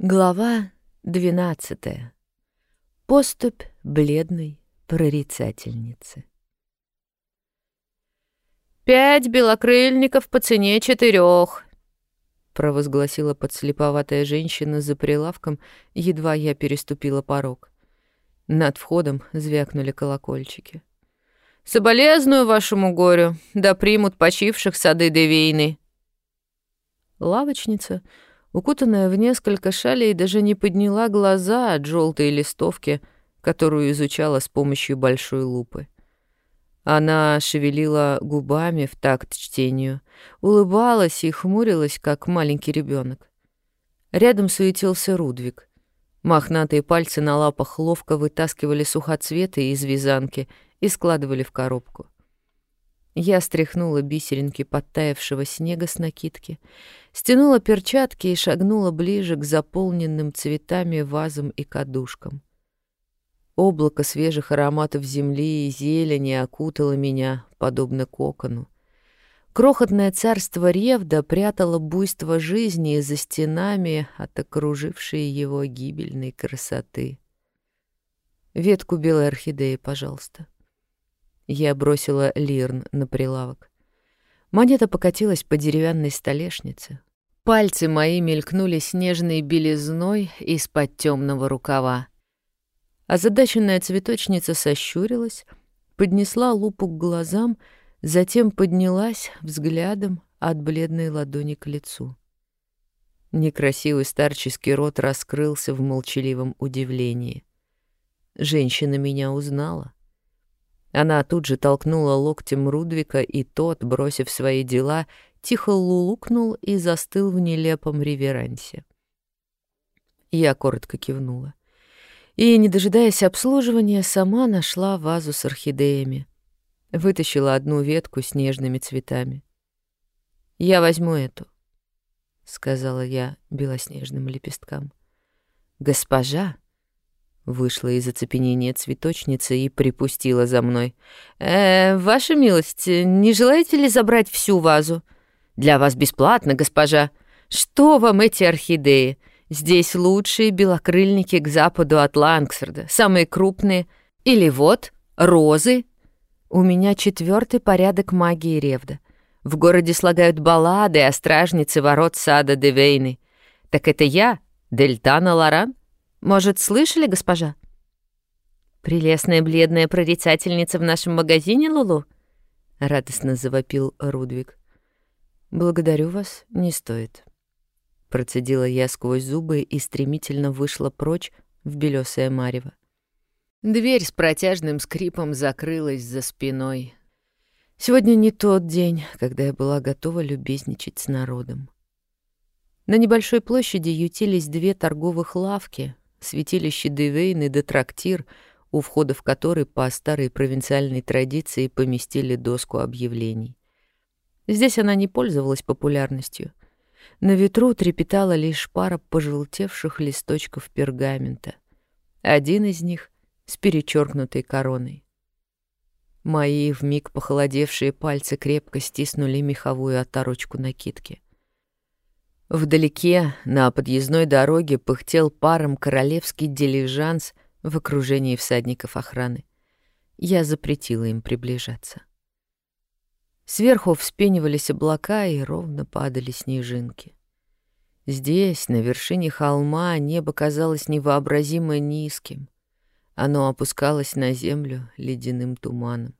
Глава 12. Поступь бледной прорицательницы. «Пять белокрыльников по цене четырех», — провозгласила подслеповатая женщина за прилавком, едва я переступила порог. Над входом звякнули колокольчики. «Соболезную вашему горю, да примут почивших сады Девейны». Лавочница — укутанная в несколько шалей, даже не подняла глаза от желтой листовки, которую изучала с помощью большой лупы. Она шевелила губами в такт чтению, улыбалась и хмурилась, как маленький ребенок. Рядом суетился Рудвик. Мохнатые пальцы на лапах ловко вытаскивали сухоцветы из вязанки и складывали в коробку. Я стряхнула бисеринки подтаявшего снега с накидки, стянула перчатки и шагнула ближе к заполненным цветами вазам и кадушкам. Облако свежих ароматов земли и зелени окутало меня, подобно кокону. Крохотное царство Ревда прятало буйство жизни за стенами от окружившей его гибельной красоты. «Ветку белой орхидеи, пожалуйста», — я бросила лирн на прилавок. Монета покатилась по деревянной столешнице. Пальцы мои мелькнули снежной белизной из-под темного рукава. Озадаченная цветочница сощурилась, поднесла лупу к глазам, затем поднялась взглядом от бледной ладони к лицу. Некрасивый старческий рот раскрылся в молчаливом удивлении. Женщина меня узнала. Она тут же толкнула локтем Рудвика, и тот, бросив свои дела, тихо лулукнул и застыл в нелепом реверансе. Я коротко кивнула. И, не дожидаясь обслуживания, сама нашла вазу с орхидеями. Вытащила одну ветку с нежными цветами. «Я возьму эту», — сказала я белоснежным лепесткам. «Госпожа», Вышла из оцепенения цветочница и припустила за мной. «Э, «Ваша милость, не желаете ли забрать всю вазу?» «Для вас бесплатно, госпожа. Что вам эти орхидеи? Здесь лучшие белокрыльники к западу от Лангсерда, самые крупные. Или вот, розы. У меня четвертый порядок магии Ревда. В городе слагают баллады о стражнице ворот сада Девейны. Так это я, Дельтана Лоран?» Может, слышали, госпожа? Прелестная бледная прорицательница в нашем магазине, Лулу? Радостно завопил Рудвик. Благодарю вас, не стоит. Процедила я сквозь зубы и стремительно вышла прочь в белёсое марево. Дверь с протяжным скрипом закрылась за спиной. Сегодня не тот день, когда я была готова любезничать с народом. На небольшой площади ютились две торговых лавки, святилище Девейн и Детрактир, у входа в который по старой провинциальной традиции поместили доску объявлений. Здесь она не пользовалась популярностью. На ветру трепетала лишь пара пожелтевших листочков пергамента. Один из них с перечеркнутой короной. Мои вмиг похолодевшие пальцы крепко стиснули меховую оторочку накидки. Вдалеке, на подъездной дороге, пыхтел паром королевский дилижанс в окружении всадников охраны. Я запретила им приближаться. Сверху вспенивались облака и ровно падали снежинки. Здесь, на вершине холма, небо казалось невообразимо низким. Оно опускалось на землю ледяным туманом.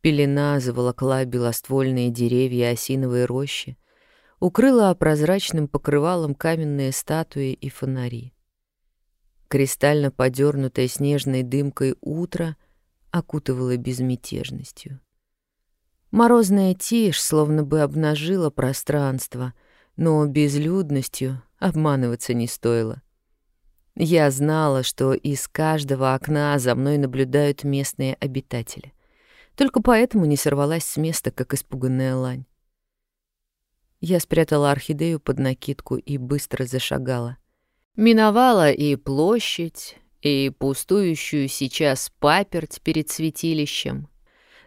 Пелена заволокла белоствольные деревья осиновой рощи, укрыла прозрачным покрывалом каменные статуи и фонари. Кристально подернутое снежной дымкой утро окутывало безмятежностью. Морозная тишь словно бы обнажила пространство, но безлюдностью обманываться не стоило. Я знала, что из каждого окна за мной наблюдают местные обитатели. Только поэтому не сорвалась с места, как испуганная лань. Я спрятала орхидею под накидку и быстро зашагала. Миновала и площадь, и пустующую сейчас паперть перед святилищем.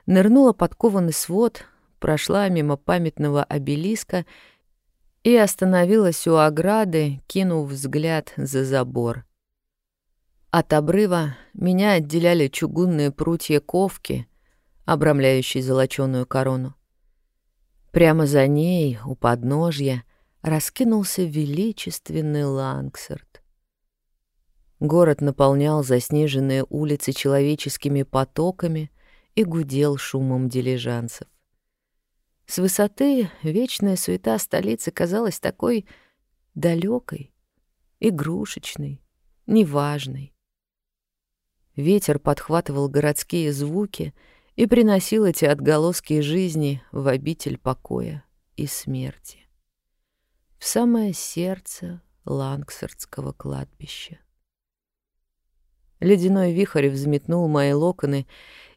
Нырнула под кованый свод, прошла мимо памятного обелиска и остановилась у ограды, кинув взгляд за забор. От обрыва меня отделяли чугунные прутья ковки, обрамляющие золоченую корону. Прямо за ней, у подножья, раскинулся величественный Лангсерт. Город наполнял заснеженные улицы человеческими потоками и гудел шумом дилижансов. С высоты вечная суета столицы казалась такой далекой, игрушечной, неважной. Ветер подхватывал городские звуки и приносил эти отголоски жизни в обитель покоя и смерти. В самое сердце Лангсардского кладбища. Ледяной вихрь взметнул мои локоны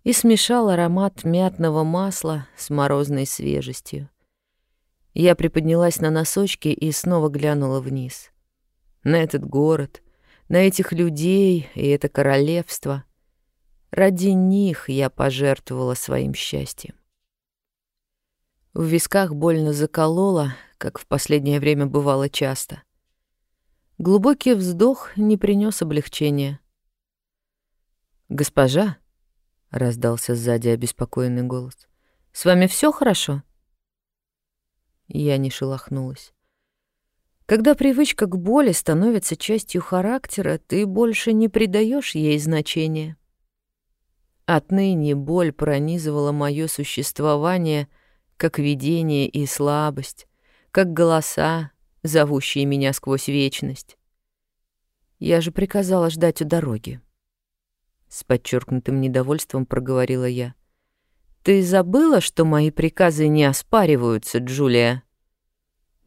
и смешал аромат мятного масла с морозной свежестью. Я приподнялась на носочки и снова глянула вниз. На этот город — на этих людей и это королевство. Ради них я пожертвовала своим счастьем. В висках больно закололо, как в последнее время бывало часто. Глубокий вздох не принес облегчения. «Госпожа», — раздался сзади обеспокоенный голос, — «с вами все хорошо?» Я не шелохнулась. Когда привычка к боли становится частью характера, ты больше не придаешь ей значения. Отныне боль пронизывала мое существование, как видение и слабость, как голоса, зовущие меня сквозь вечность. Я же приказала ждать у дороги. С подчеркнутым недовольством проговорила я. «Ты забыла, что мои приказы не оспариваются, Джулия?»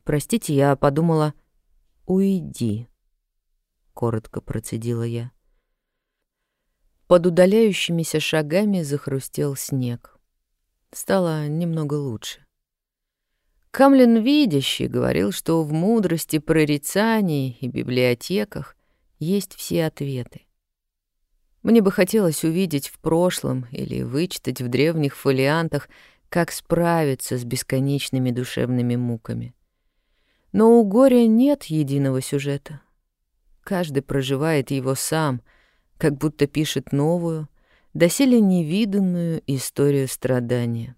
«Простите, я подумала...» «Уйди», — коротко процедила я. Под удаляющимися шагами захрустел снег. Стало немного лучше. Камлин Видящий говорил, что в мудрости прорицаний и библиотеках есть все ответы. Мне бы хотелось увидеть в прошлом или вычитать в древних фолиантах, как справиться с бесконечными душевными муками. Но у горя нет единого сюжета. Каждый проживает его сам, как будто пишет новую, доселе невиданную историю страдания.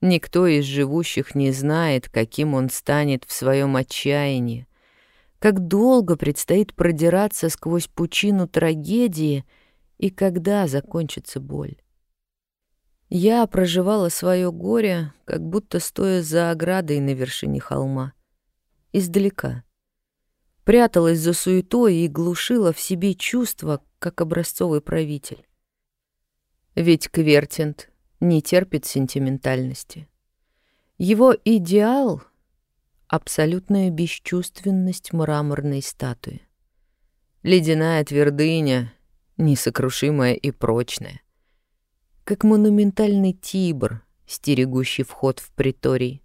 Никто из живущих не знает, каким он станет в своем отчаянии, как долго предстоит продираться сквозь пучину трагедии и когда закончится боль. Я проживала свое горе, как будто стоя за оградой на вершине холма — издалека. Пряталась за суетой и глушила в себе чувства, как образцовый правитель. Ведь Квертинт не терпит сентиментальности. Его идеал — абсолютная бесчувственность мраморной статуи. Ледяная твердыня, несокрушимая и прочная. Как монументальный тибр, стерегущий вход в приторий.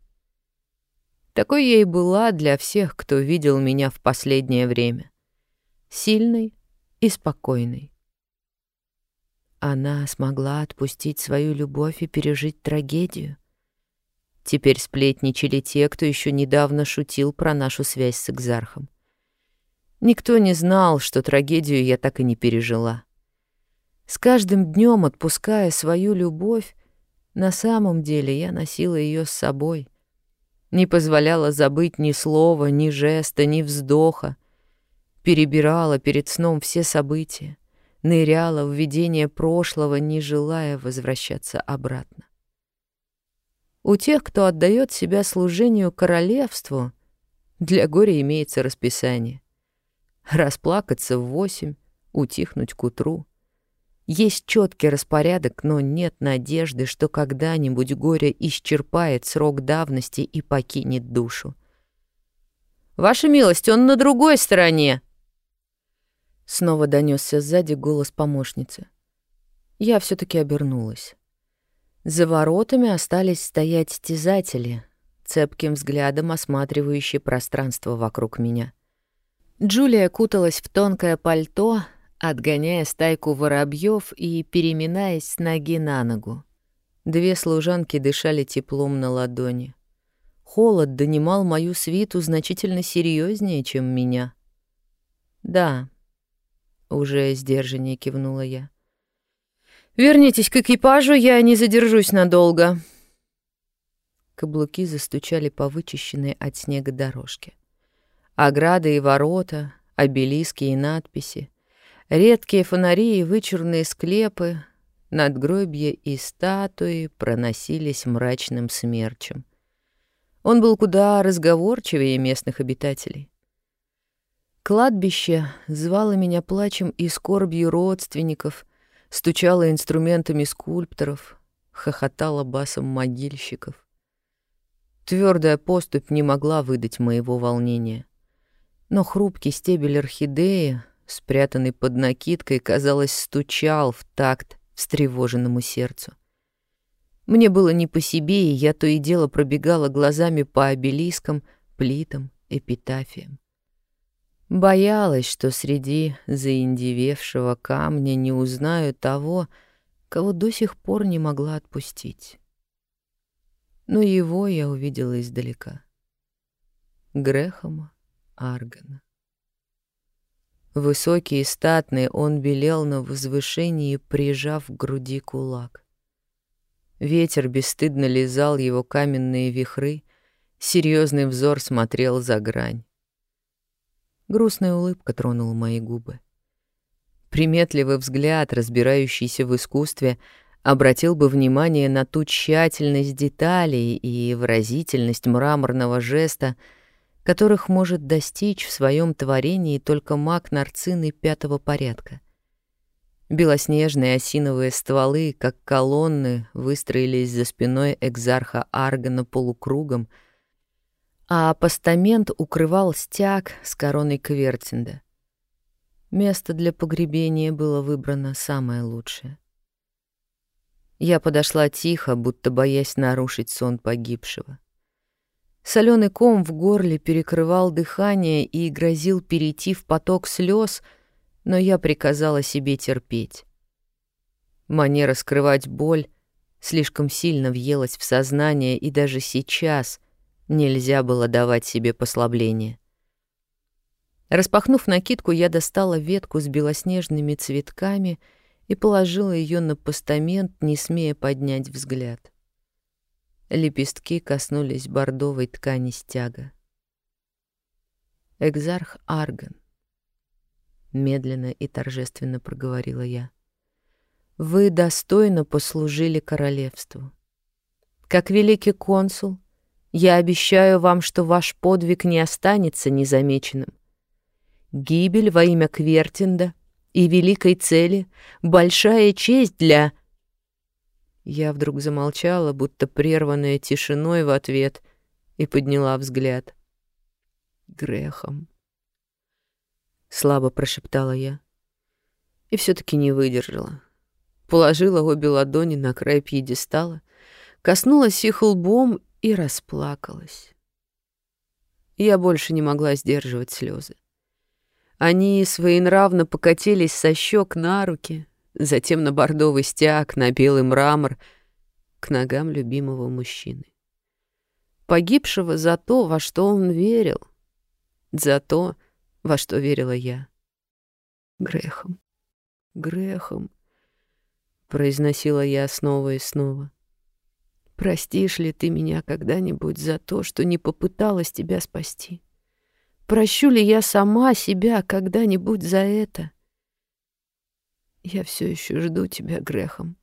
Такой я и была для всех, кто видел меня в последнее время. Сильной и спокойной. Она смогла отпустить свою любовь и пережить трагедию. Теперь сплетничали те, кто еще недавно шутил про нашу связь с Экзархом. Никто не знал, что трагедию я так и не пережила. С каждым днем отпуская свою любовь, на самом деле я носила ее с собой — не позволяла забыть ни слова, ни жеста, ни вздоха. Перебирала перед сном все события, ныряла в видение прошлого, не желая возвращаться обратно. У тех, кто отдает себя служению королевству, для горя имеется расписание. Расплакаться в восемь, утихнуть к утру, есть четкий распорядок, но нет надежды, что когда-нибудь горе исчерпает срок давности и покинет душу. «Ваша милость, он на другой стороне!» Снова донесся сзади голос помощницы. Я все таки обернулась. За воротами остались стоять стязатели, цепким взглядом осматривающие пространство вокруг меня. Джулия куталась в тонкое пальто, отгоняя стайку воробьев и переминаясь с ноги на ногу. Две служанки дышали теплом на ладони. холод донимал мою свиту значительно серьезнее, чем меня. «Да», — уже сдержаннее кивнула я. «Вернитесь к экипажу, я не задержусь надолго». Каблуки застучали по вычищенной от снега дорожке. Ограды и ворота, обелиски и надписи, редкие фонари и вычурные склепы, надгробья и статуи проносились мрачным смерчем. Он был куда разговорчивее местных обитателей. Кладбище звало меня плачем и скорбью родственников, стучало инструментами скульпторов, хохотало басом могильщиков. Твердая поступь не могла выдать моего волнения. Но хрупкий стебель орхидеи, спрятанный под накидкой, казалось, стучал в такт встревоженному сердцу. Мне было не по себе, и я то и дело пробегала глазами по обелискам, плитам, эпитафиям. Боялась, что среди заиндевевшего камня не узнаю того, кого до сих пор не могла отпустить. Но его я увидела издалека. Грехома Аргана. Высокий и статный он белел на возвышении, прижав к груди кулак. Ветер бесстыдно лизал его каменные вихры, серьезный взор смотрел за грань. Грустная улыбка тронула мои губы. Приметливый взгляд, разбирающийся в искусстве, обратил бы внимание на ту тщательность деталей и выразительность мраморного жеста, которых может достичь в своем творении только маг нарцины пятого порядка. Белоснежные осиновые стволы, как колонны, выстроились за спиной экзарха Аргана полукругом — а постамент укрывал стяг с короной Квертинда. Место для погребения было выбрано самое лучшее. Я подошла тихо, будто боясь нарушить сон погибшего. Соленый ком в горле перекрывал дыхание и грозил перейти в поток слез, но я приказала себе терпеть. Манера скрывать боль слишком сильно въелась в сознание, и даже сейчас — Нельзя было давать себе послабление. Распахнув накидку, я достала ветку с белоснежными цветками и положила ее на постамент, не смея поднять взгляд. Лепестки коснулись бордовой ткани стяга. «Экзарх Арган», — медленно и торжественно проговорила я, — «вы достойно послужили королевству. Как великий консул — я обещаю вам, что ваш подвиг не останется незамеченным. Гибель во имя Квертинда и великой цели — большая честь для...» Я вдруг замолчала, будто прерванная тишиной в ответ, и подняла взгляд. «Грехом», — слабо прошептала я. И все таки не выдержала. Положила обе ладони на край пьедестала, коснулась их лбом и расплакалась. Я больше не могла сдерживать слезы. Они своенравно покатились со щек на руки, затем на бордовый стяг, на белый мрамор, к ногам любимого мужчины. Погибшего за то, во что он верил, за то, во что верила я. Грехом, грехом, произносила я снова и снова. Простишь ли ты меня когда-нибудь за то, что не попыталась тебя спасти? Прощу ли я сама себя когда-нибудь за это? Я все еще жду тебя грехом,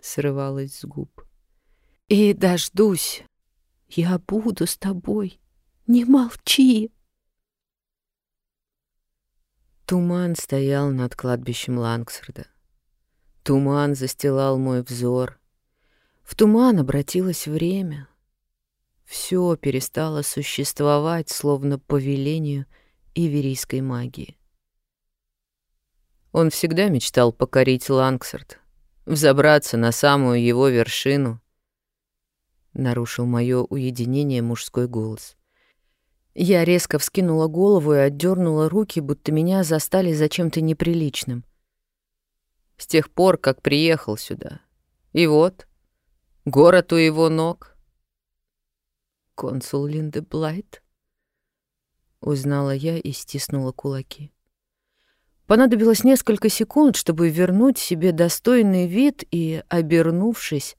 срывалась с губ. И дождусь. Я буду с тобой. Не молчи. Туман стоял над кладбищем Лангсфорда. Туман застилал мой взор — в туман обратилось время. Все перестало существовать, словно по велению иверийской магии. Он всегда мечтал покорить Лангсарт, взобраться на самую его вершину. Нарушил мое уединение мужской голос. Я резко вскинула голову и отдернула руки, будто меня застали за чем-то неприличным. С тех пор, как приехал сюда. И вот, Город у его ног. консул Линды Блайт?» Узнала я и стиснула кулаки. Понадобилось несколько секунд, чтобы вернуть себе достойный вид и, обернувшись,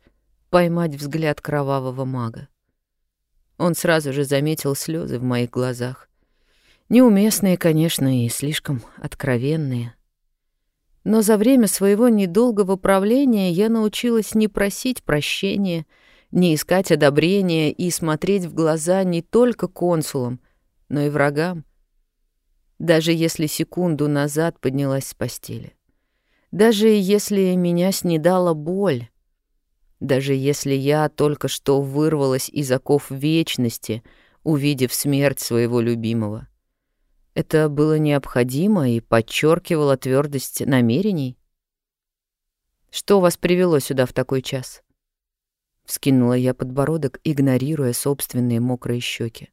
поймать взгляд кровавого мага. Он сразу же заметил слезы в моих глазах. Неуместные, конечно, и слишком откровенные. Но за время своего недолгого правления я научилась не просить прощения, не искать одобрения и смотреть в глаза не только консулам, но и врагам. Даже если секунду назад поднялась с постели. Даже если меня снедала боль. Даже если я только что вырвалась из оков вечности, увидев смерть своего любимого. Это было необходимо и подчеркивало твердость намерений. «Что вас привело сюда в такой час?» Вскинула я подбородок, игнорируя собственные мокрые щеки.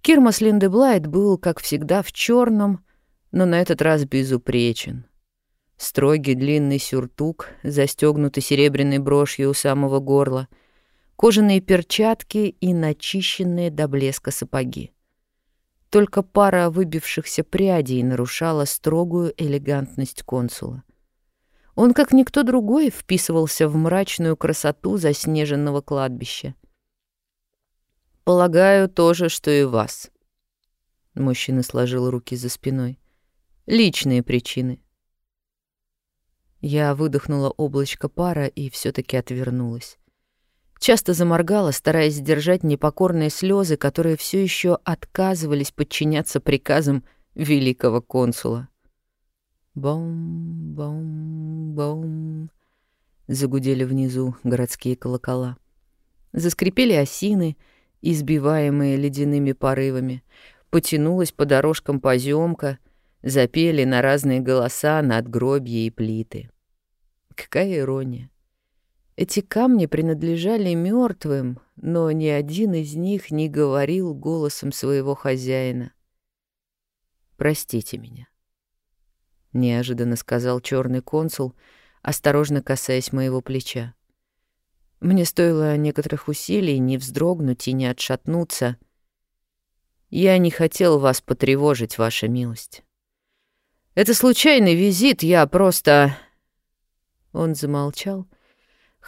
Кирмас Линдеблайт был, как всегда, в черном, но на этот раз безупречен. Строгий длинный сюртук, застегнутый серебряной брошью у самого горла, кожаные перчатки и начищенные до блеска сапоги. Только пара выбившихся прядей нарушала строгую элегантность консула. Он, как никто другой, вписывался в мрачную красоту заснеженного кладбища. «Полагаю, то же, что и вас». Мужчина сложил руки за спиной. «Личные причины». Я выдохнула облачко пара и все таки отвернулась. Часто заморгала, стараясь сдержать непокорные слезы, которые все еще отказывались подчиняться приказам великого консула. Бом-бом-бом. Загудели внизу городские колокола. Заскрипели осины, избиваемые ледяными порывами. Потянулась по дорожкам поземка, запели на разные голоса надгробья и плиты. Какая ирония! Эти камни принадлежали мертвым, но ни один из них не говорил голосом своего хозяина. «Простите меня», — неожиданно сказал черный консул, осторожно касаясь моего плеча. Мне стоило некоторых усилий не вздрогнуть и не отшатнуться. Я не хотел вас потревожить, ваша милость. Это случайный визит, я просто...» Он замолчал, —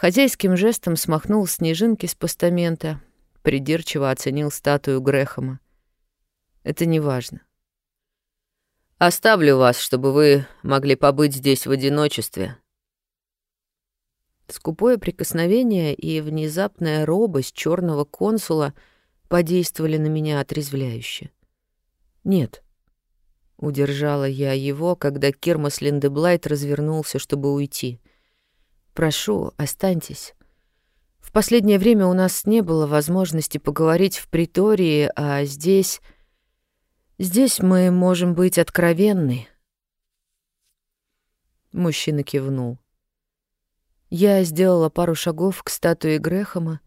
Хозяйским жестом смахнул снежинки с постамента, придирчиво оценил статую Грехома. Это не важно. Оставлю вас, чтобы вы могли побыть здесь в одиночестве. Скупое прикосновение и внезапная робость черного консула подействовали на меня отрезвляюще. Нет. Удержала я его, когда Кермас Линдеблайт развернулся, чтобы уйти — Прошу, останьтесь. В последнее время у нас не было возможности поговорить в притории, а здесь... Здесь мы можем быть откровенны. Мужчина кивнул. Я сделала пару шагов к статуе Грехома,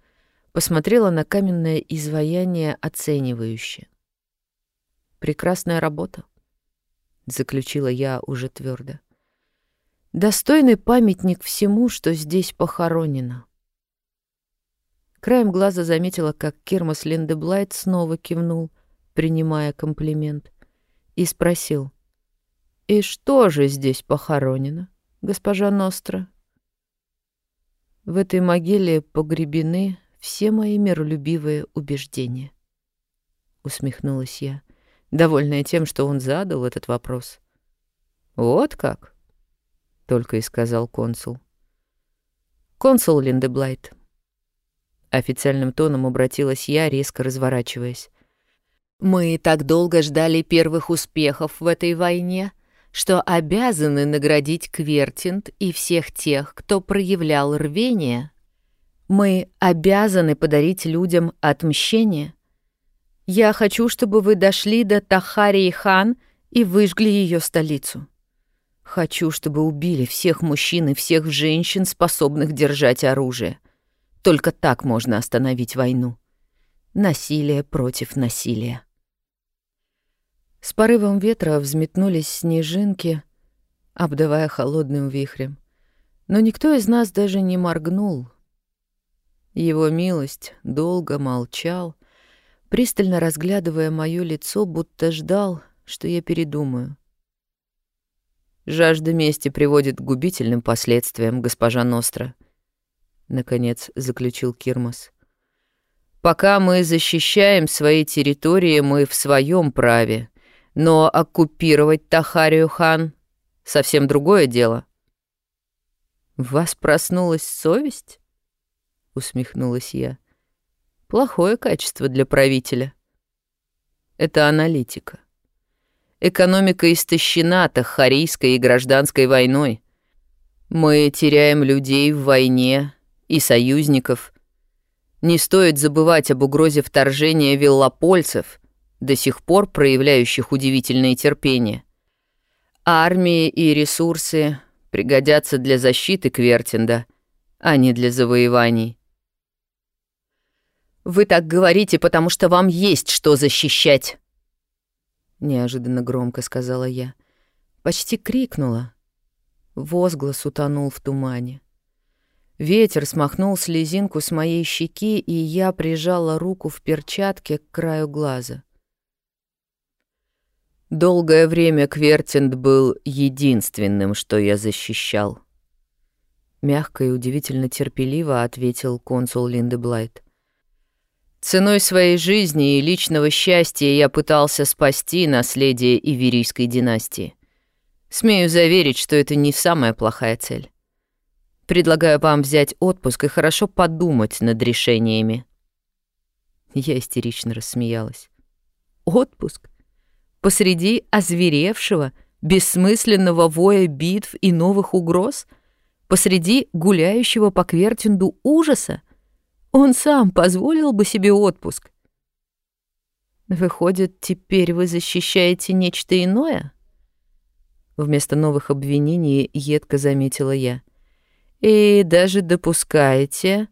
посмотрела на каменное изваяние оценивающе. «Прекрасная работа», — заключила я уже твердо достойный памятник всему, что здесь похоронено. Краем глаза заметила, как Кермас Линдеблайт снова кивнул, принимая комплимент, и спросил, «И что же здесь похоронено, госпожа Ностра?» В этой могиле погребены все мои миролюбивые убеждения. Усмехнулась я, довольная тем, что он задал этот вопрос. «Вот как?» — только и сказал консул. «Консул Линдеблайт». Официальным тоном обратилась я, резко разворачиваясь. «Мы так долго ждали первых успехов в этой войне, что обязаны наградить Квертинт и всех тех, кто проявлял рвение. Мы обязаны подарить людям отмщение. Я хочу, чтобы вы дошли до Тахарии-хан и выжгли ее столицу». Хочу, чтобы убили всех мужчин и всех женщин, способных держать оружие. Только так можно остановить войну. Насилие против насилия. С порывом ветра взметнулись снежинки, обдавая холодным вихрем. Но никто из нас даже не моргнул. Его милость долго молчал, пристально разглядывая моё лицо, будто ждал, что я передумаю. «Жажда мести приводит к губительным последствиям, госпожа Ностра», — наконец заключил Кирмас. «Пока мы защищаем свои территории, мы в своем праве, но оккупировать Тахарию хан — совсем другое дело». «В вас проснулась совесть?» — усмехнулась я. «Плохое качество для правителя. Это аналитика. Экономика истощена тахарийской и гражданской войной. Мы теряем людей в войне и союзников. Не стоит забывать об угрозе вторжения веллопольцев, до сих пор проявляющих удивительное терпение. Армии и ресурсы пригодятся для защиты Квертинда, а не для завоеваний. «Вы так говорите, потому что вам есть что защищать», неожиданно громко сказала я. Почти крикнула. Возглас утонул в тумане. Ветер смахнул слезинку с моей щеки, и я прижала руку в перчатке к краю глаза. Долгое время Квертинд был единственным, что я защищал. Мягко и удивительно терпеливо ответил консул Линдеблайт. Ценой своей жизни и личного счастья я пытался спасти наследие Иверийской династии. Смею заверить, что это не самая плохая цель. Предлагаю вам взять отпуск и хорошо подумать над решениями. Я истерично рассмеялась. Отпуск? Посреди озверевшего, бессмысленного воя битв и новых угроз? Посреди гуляющего по Квертинду ужаса? Он сам позволил бы себе отпуск. Выходит, теперь вы защищаете нечто иное? Вместо новых обвинений едко заметила я. И даже допускаете...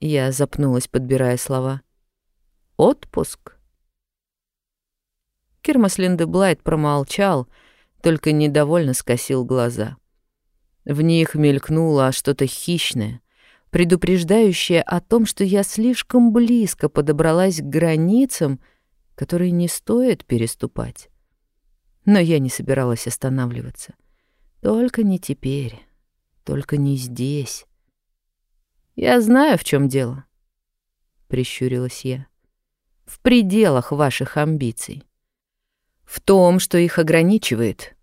Я запнулась, подбирая слова. Отпуск? Кирмас Линдеблайт промолчал, только недовольно скосил глаза. В них мелькнуло что-то хищное — предупреждающее о том, что я слишком близко подобралась к границам, которые не стоит переступать. Но я не собиралась останавливаться. Только не теперь, только не здесь. «Я знаю, в чем дело», — прищурилась я. «В пределах ваших амбиций. В том, что их ограничивает.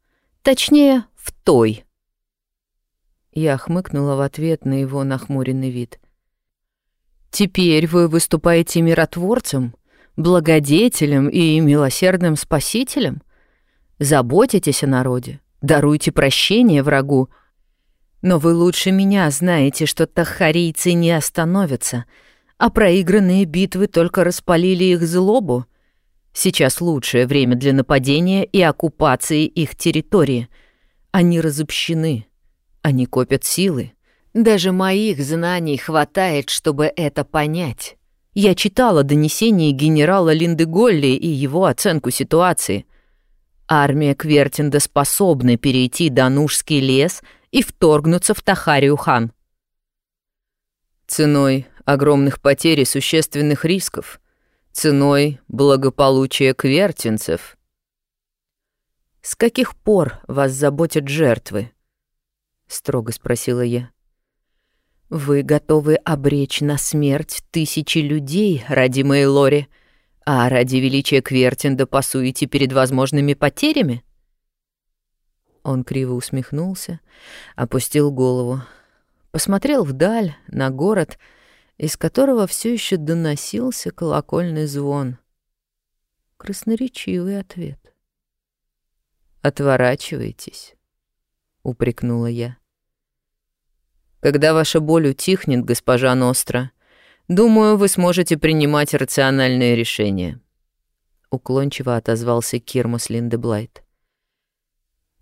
Точнее, в той, я хмыкнула в ответ на его нахмуренный вид. «Теперь вы выступаете миротворцем, благодетелем и милосердным спасителем? Заботитесь о народе, даруйте прощение врагу. Но вы лучше меня знаете, что тахарийцы не остановятся, а проигранные битвы только распалили их злобу. Сейчас лучшее время для нападения и оккупации их территории. Они разобщены, они копят силы. Даже моих знаний хватает, чтобы это понять. Я читала донесение генерала Линды Голли и его оценку ситуации. Армия Квертинда способна перейти Данушский лес и вторгнуться в Тахарию-хан. Ценой огромных потерь и существенных рисков. Ценой благополучия квертинцев. С каких пор вас заботят жертвы? — строго спросила я. «Вы готовы обречь на смерть тысячи людей ради моей Лори, а ради величия Квертинда пасуете перед возможными потерями?» Он криво усмехнулся, опустил голову, посмотрел вдаль, на город, из которого все еще доносился колокольный звон. Красноречивый ответ. «Отворачивайтесь» упрекнула я. Когда ваша боль утихнет, госпожа Ностра, думаю, вы сможете принимать рациональные решения. Уклончиво отозвался Кирмус Линдеблайт.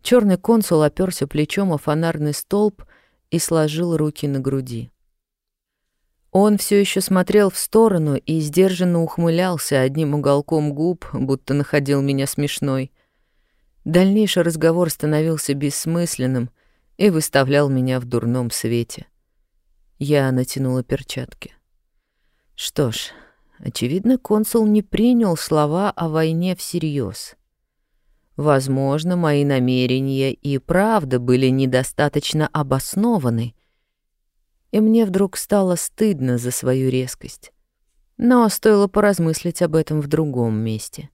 Черный консул оперся плечом о фонарный столб и сложил руки на груди. Он все еще смотрел в сторону и сдержанно ухмылялся одним уголком губ, будто находил меня смешной — Дальнейший разговор становился бессмысленным и выставлял меня в дурном свете. Я натянула перчатки. Что ж, очевидно, консул не принял слова о войне всерьез. Возможно, мои намерения и правда были недостаточно обоснованы, и мне вдруг стало стыдно за свою резкость. Но стоило поразмыслить об этом в другом месте.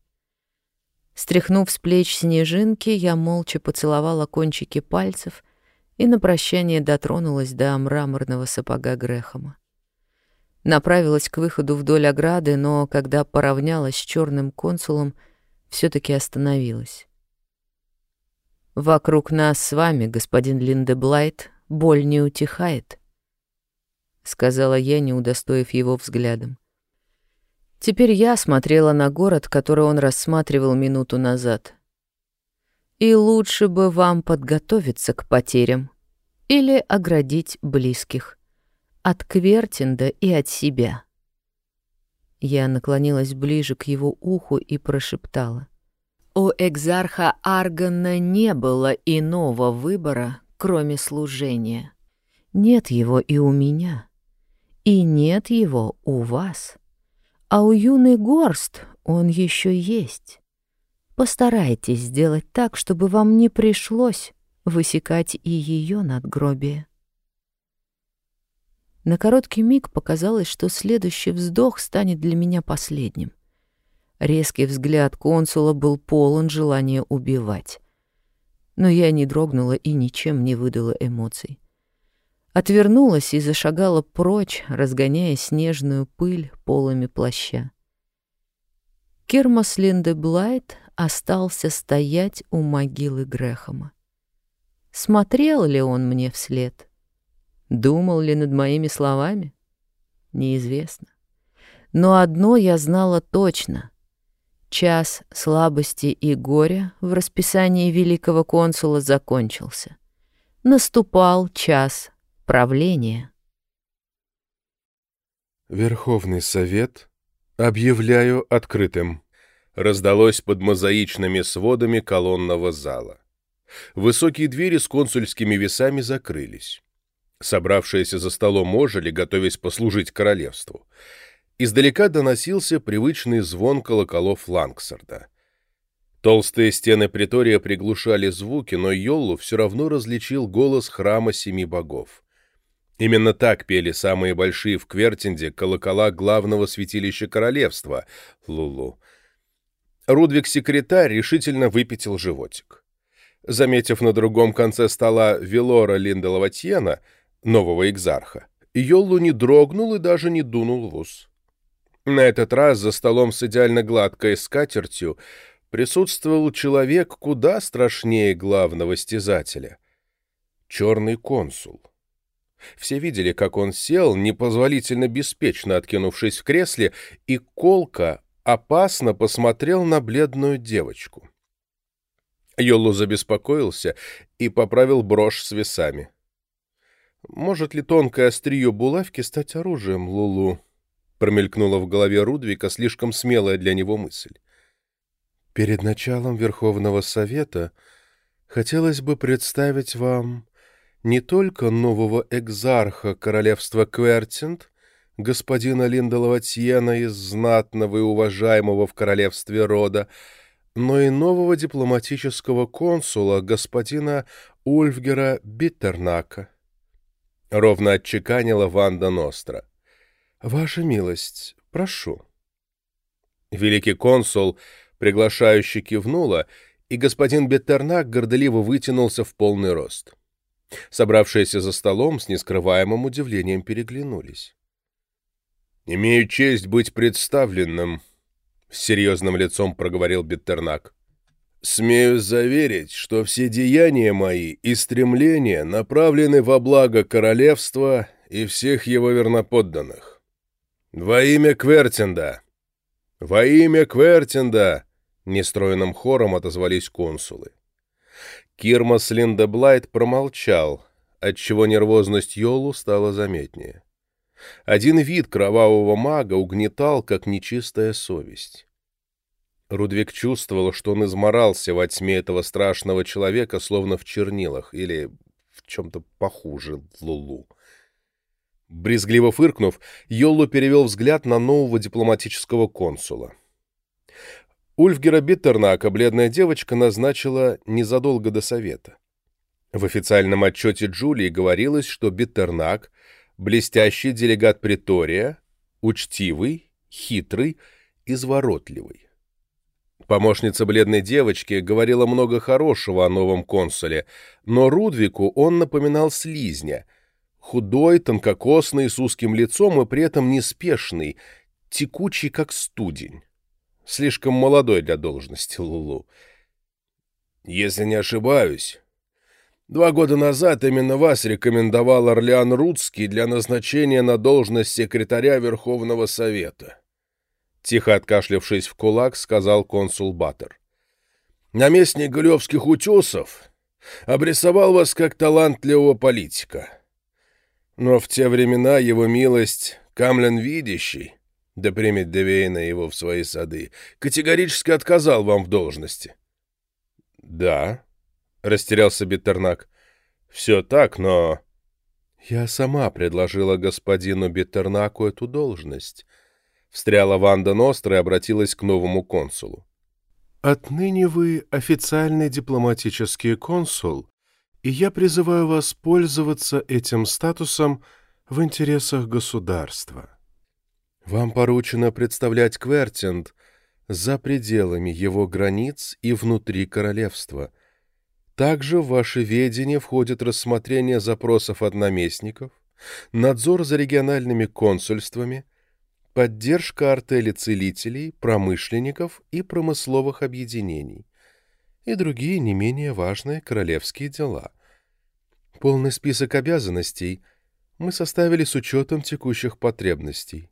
Стряхнув с плеч снежинки, я молча поцеловала кончики пальцев и на прощание дотронулась до мраморного сапога Грехома. Направилась к выходу вдоль ограды, но когда поравнялась с черным консулом, все таки остановилась. «Вокруг нас с вами, господин Линдеблайт, боль не утихает», — сказала я, не удостоив его взглядом. Теперь я смотрела на город, который он рассматривал минуту назад. И лучше бы вам подготовиться к потерям или оградить близких. От Квертинда и от себя. Я наклонилась ближе к его уху и прошептала. У экзарха Аргана не было иного выбора, кроме служения. Нет его и у меня. И нет его у вас. А у юный горст он еще есть. Постарайтесь сделать так, чтобы вам не пришлось высекать и ее надгробие. На короткий миг показалось, что следующий вздох станет для меня последним. Резкий взгляд консула был полон желания убивать. Но я не дрогнула и ничем не выдала эмоций. Отвернулась и зашагала прочь, разгоняя снежную пыль полами плаща. Кирмас Линдеблайт остался стоять у могилы Грехома. Смотрел ли он мне вслед? Думал ли над моими словами? Неизвестно. Но одно я знала точно. Час слабости и горя в расписании великого консула закончился. Наступал час правления. Верховный совет объявляю открытым. Раздалось под мозаичными сводами колонного зала. Высокие двери с консульскими весами закрылись. Собравшиеся за столом ожили, готовясь послужить королевству. Издалека доносился привычный звон колоколов Лангсарда. Толстые стены притория приглушали звуки, но Йоллу все равно различил голос храма семи богов. Именно так пели самые большие в Квертинде колокола главного святилища королевства — Лулу. Рудвик-секретарь решительно выпятил животик. Заметив на другом конце стола Велора Линделоватьена, нового экзарха, Йоллу не дрогнул и даже не дунул в ус. На этот раз за столом с идеально гладкой скатертью присутствовал человек куда страшнее главного стязателя — черный консул. Все видели, как он сел, непозволительно беспечно откинувшись в кресле, и колко опасно посмотрел на бледную девочку. Йолу забеспокоился и поправил брошь с весами. «Может ли тонкое острие булавки стать оружием, Лулу?» промелькнула в голове Рудвика слишком смелая для него мысль. «Перед началом Верховного Совета хотелось бы представить вам не только нового экзарха королевства Квертинт, господина Линдаловатьена из знатного и уважаемого в королевстве рода, но и нового дипломатического консула господина Ульфгера Биттернака. Ровно отчеканила Ванда Ностра. «Ваша милость, прошу». Великий консул приглашающе кивнула, и господин Беттернак горделиво вытянулся в полный рост. Собравшиеся за столом с нескрываемым удивлением переглянулись. «Имею честь быть представленным», — с серьезным лицом проговорил Беттернак. «Смею заверить, что все деяния мои и стремления направлены во благо королевства и всех его верноподданных. Во имя Квертинда! Во имя Квертинда!» — нестроенным хором отозвались консулы. Кирмас Линдеблайт промолчал, отчего нервозность Йолу стала заметнее. Один вид кровавого мага угнетал, как нечистая совесть. Рудвик чувствовал, что он изморался во тьме этого страшного человека, словно в чернилах или в чем-то похуже Лулу. Брезгливо фыркнув, Йоллу перевел взгляд на нового дипломатического консула. Ульфгера Биттернака бледная девочка назначила незадолго до совета. В официальном отчете Джулии говорилось, что Биттернак — блестящий делегат Притория, учтивый, хитрый, изворотливый. Помощница бледной девочки говорила много хорошего о новом консуле, но Рудвику он напоминал слизня — Худой, тонкокосный, с узким лицом и при этом неспешный, текучий, как студень. Слишком молодой для должности Лулу. Если не ошибаюсь, два года назад именно вас рекомендовал Орлеан Рудский для назначения на должность секретаря Верховного Совета. Тихо откашлявшись в кулак, сказал консул Баттер. Наместник Галевских утесов обрисовал вас как талантливого политика. Но в те времена его милость, Камлен Видящий, да примет Девейна его в свои сады, категорически отказал вам в должности. — Да, — растерялся Биттернак. — Все так, но... — Я сама предложила господину Биттернаку эту должность. Встряла Ванда Ностра и обратилась к новому консулу. — Отныне вы официальный дипломатический консул и я призываю вас пользоваться этим статусом в интересах государства. Вам поручено представлять Квертинд за пределами его границ и внутри королевства. Также в ваше ведение входит рассмотрение запросов от наместников, надзор за региональными консульствами, поддержка артели целителей, промышленников и промысловых объединений и другие не менее важные королевские дела. Полный список обязанностей мы составили с учетом текущих потребностей.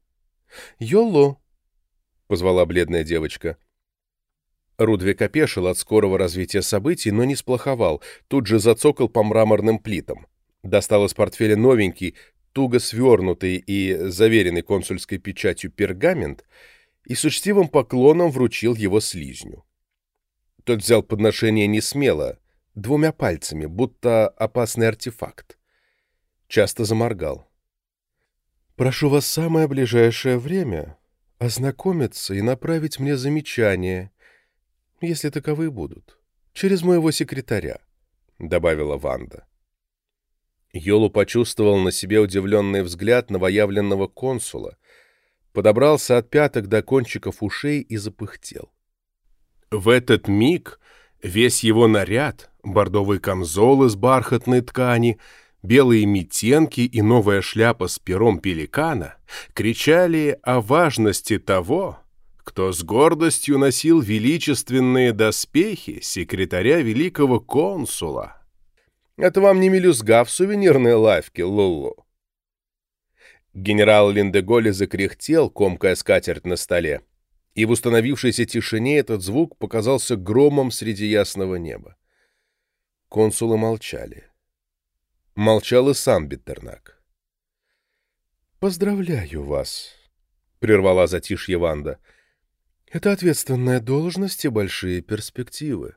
«Йолло!» — позвала бледная девочка. Рудвик опешил от скорого развития событий, но не сплоховал, тут же зацокал по мраморным плитам. Достал из портфеля новенький, туго свернутый и заверенный консульской печатью пергамент и с учтивым поклоном вручил его слизню. Тот взял подношение не смело, двумя пальцами, будто опасный артефакт. Часто заморгал. «Прошу вас самое ближайшее время ознакомиться и направить мне замечания, если таковые будут, через моего секретаря», — добавила Ванда. Йолу почувствовал на себе удивленный взгляд новоявленного консула, подобрался от пяток до кончиков ушей и запыхтел. В этот миг весь его наряд, бордовый камзол из бархатной ткани, белые митенки и новая шляпа с пером пеликана кричали о важности того, кто с гордостью носил величественные доспехи секретаря великого консула. Это вам не мелюзга в сувенирной лавке, Лулу. Генерал Линдеголи закряхтел, комкая скатерть на столе и в установившейся тишине этот звук показался громом среди ясного неба. Консулы молчали. Молчал и сам Биттернак. «Поздравляю вас», — прервала затишье Ванда. «Это ответственная должность и большие перспективы.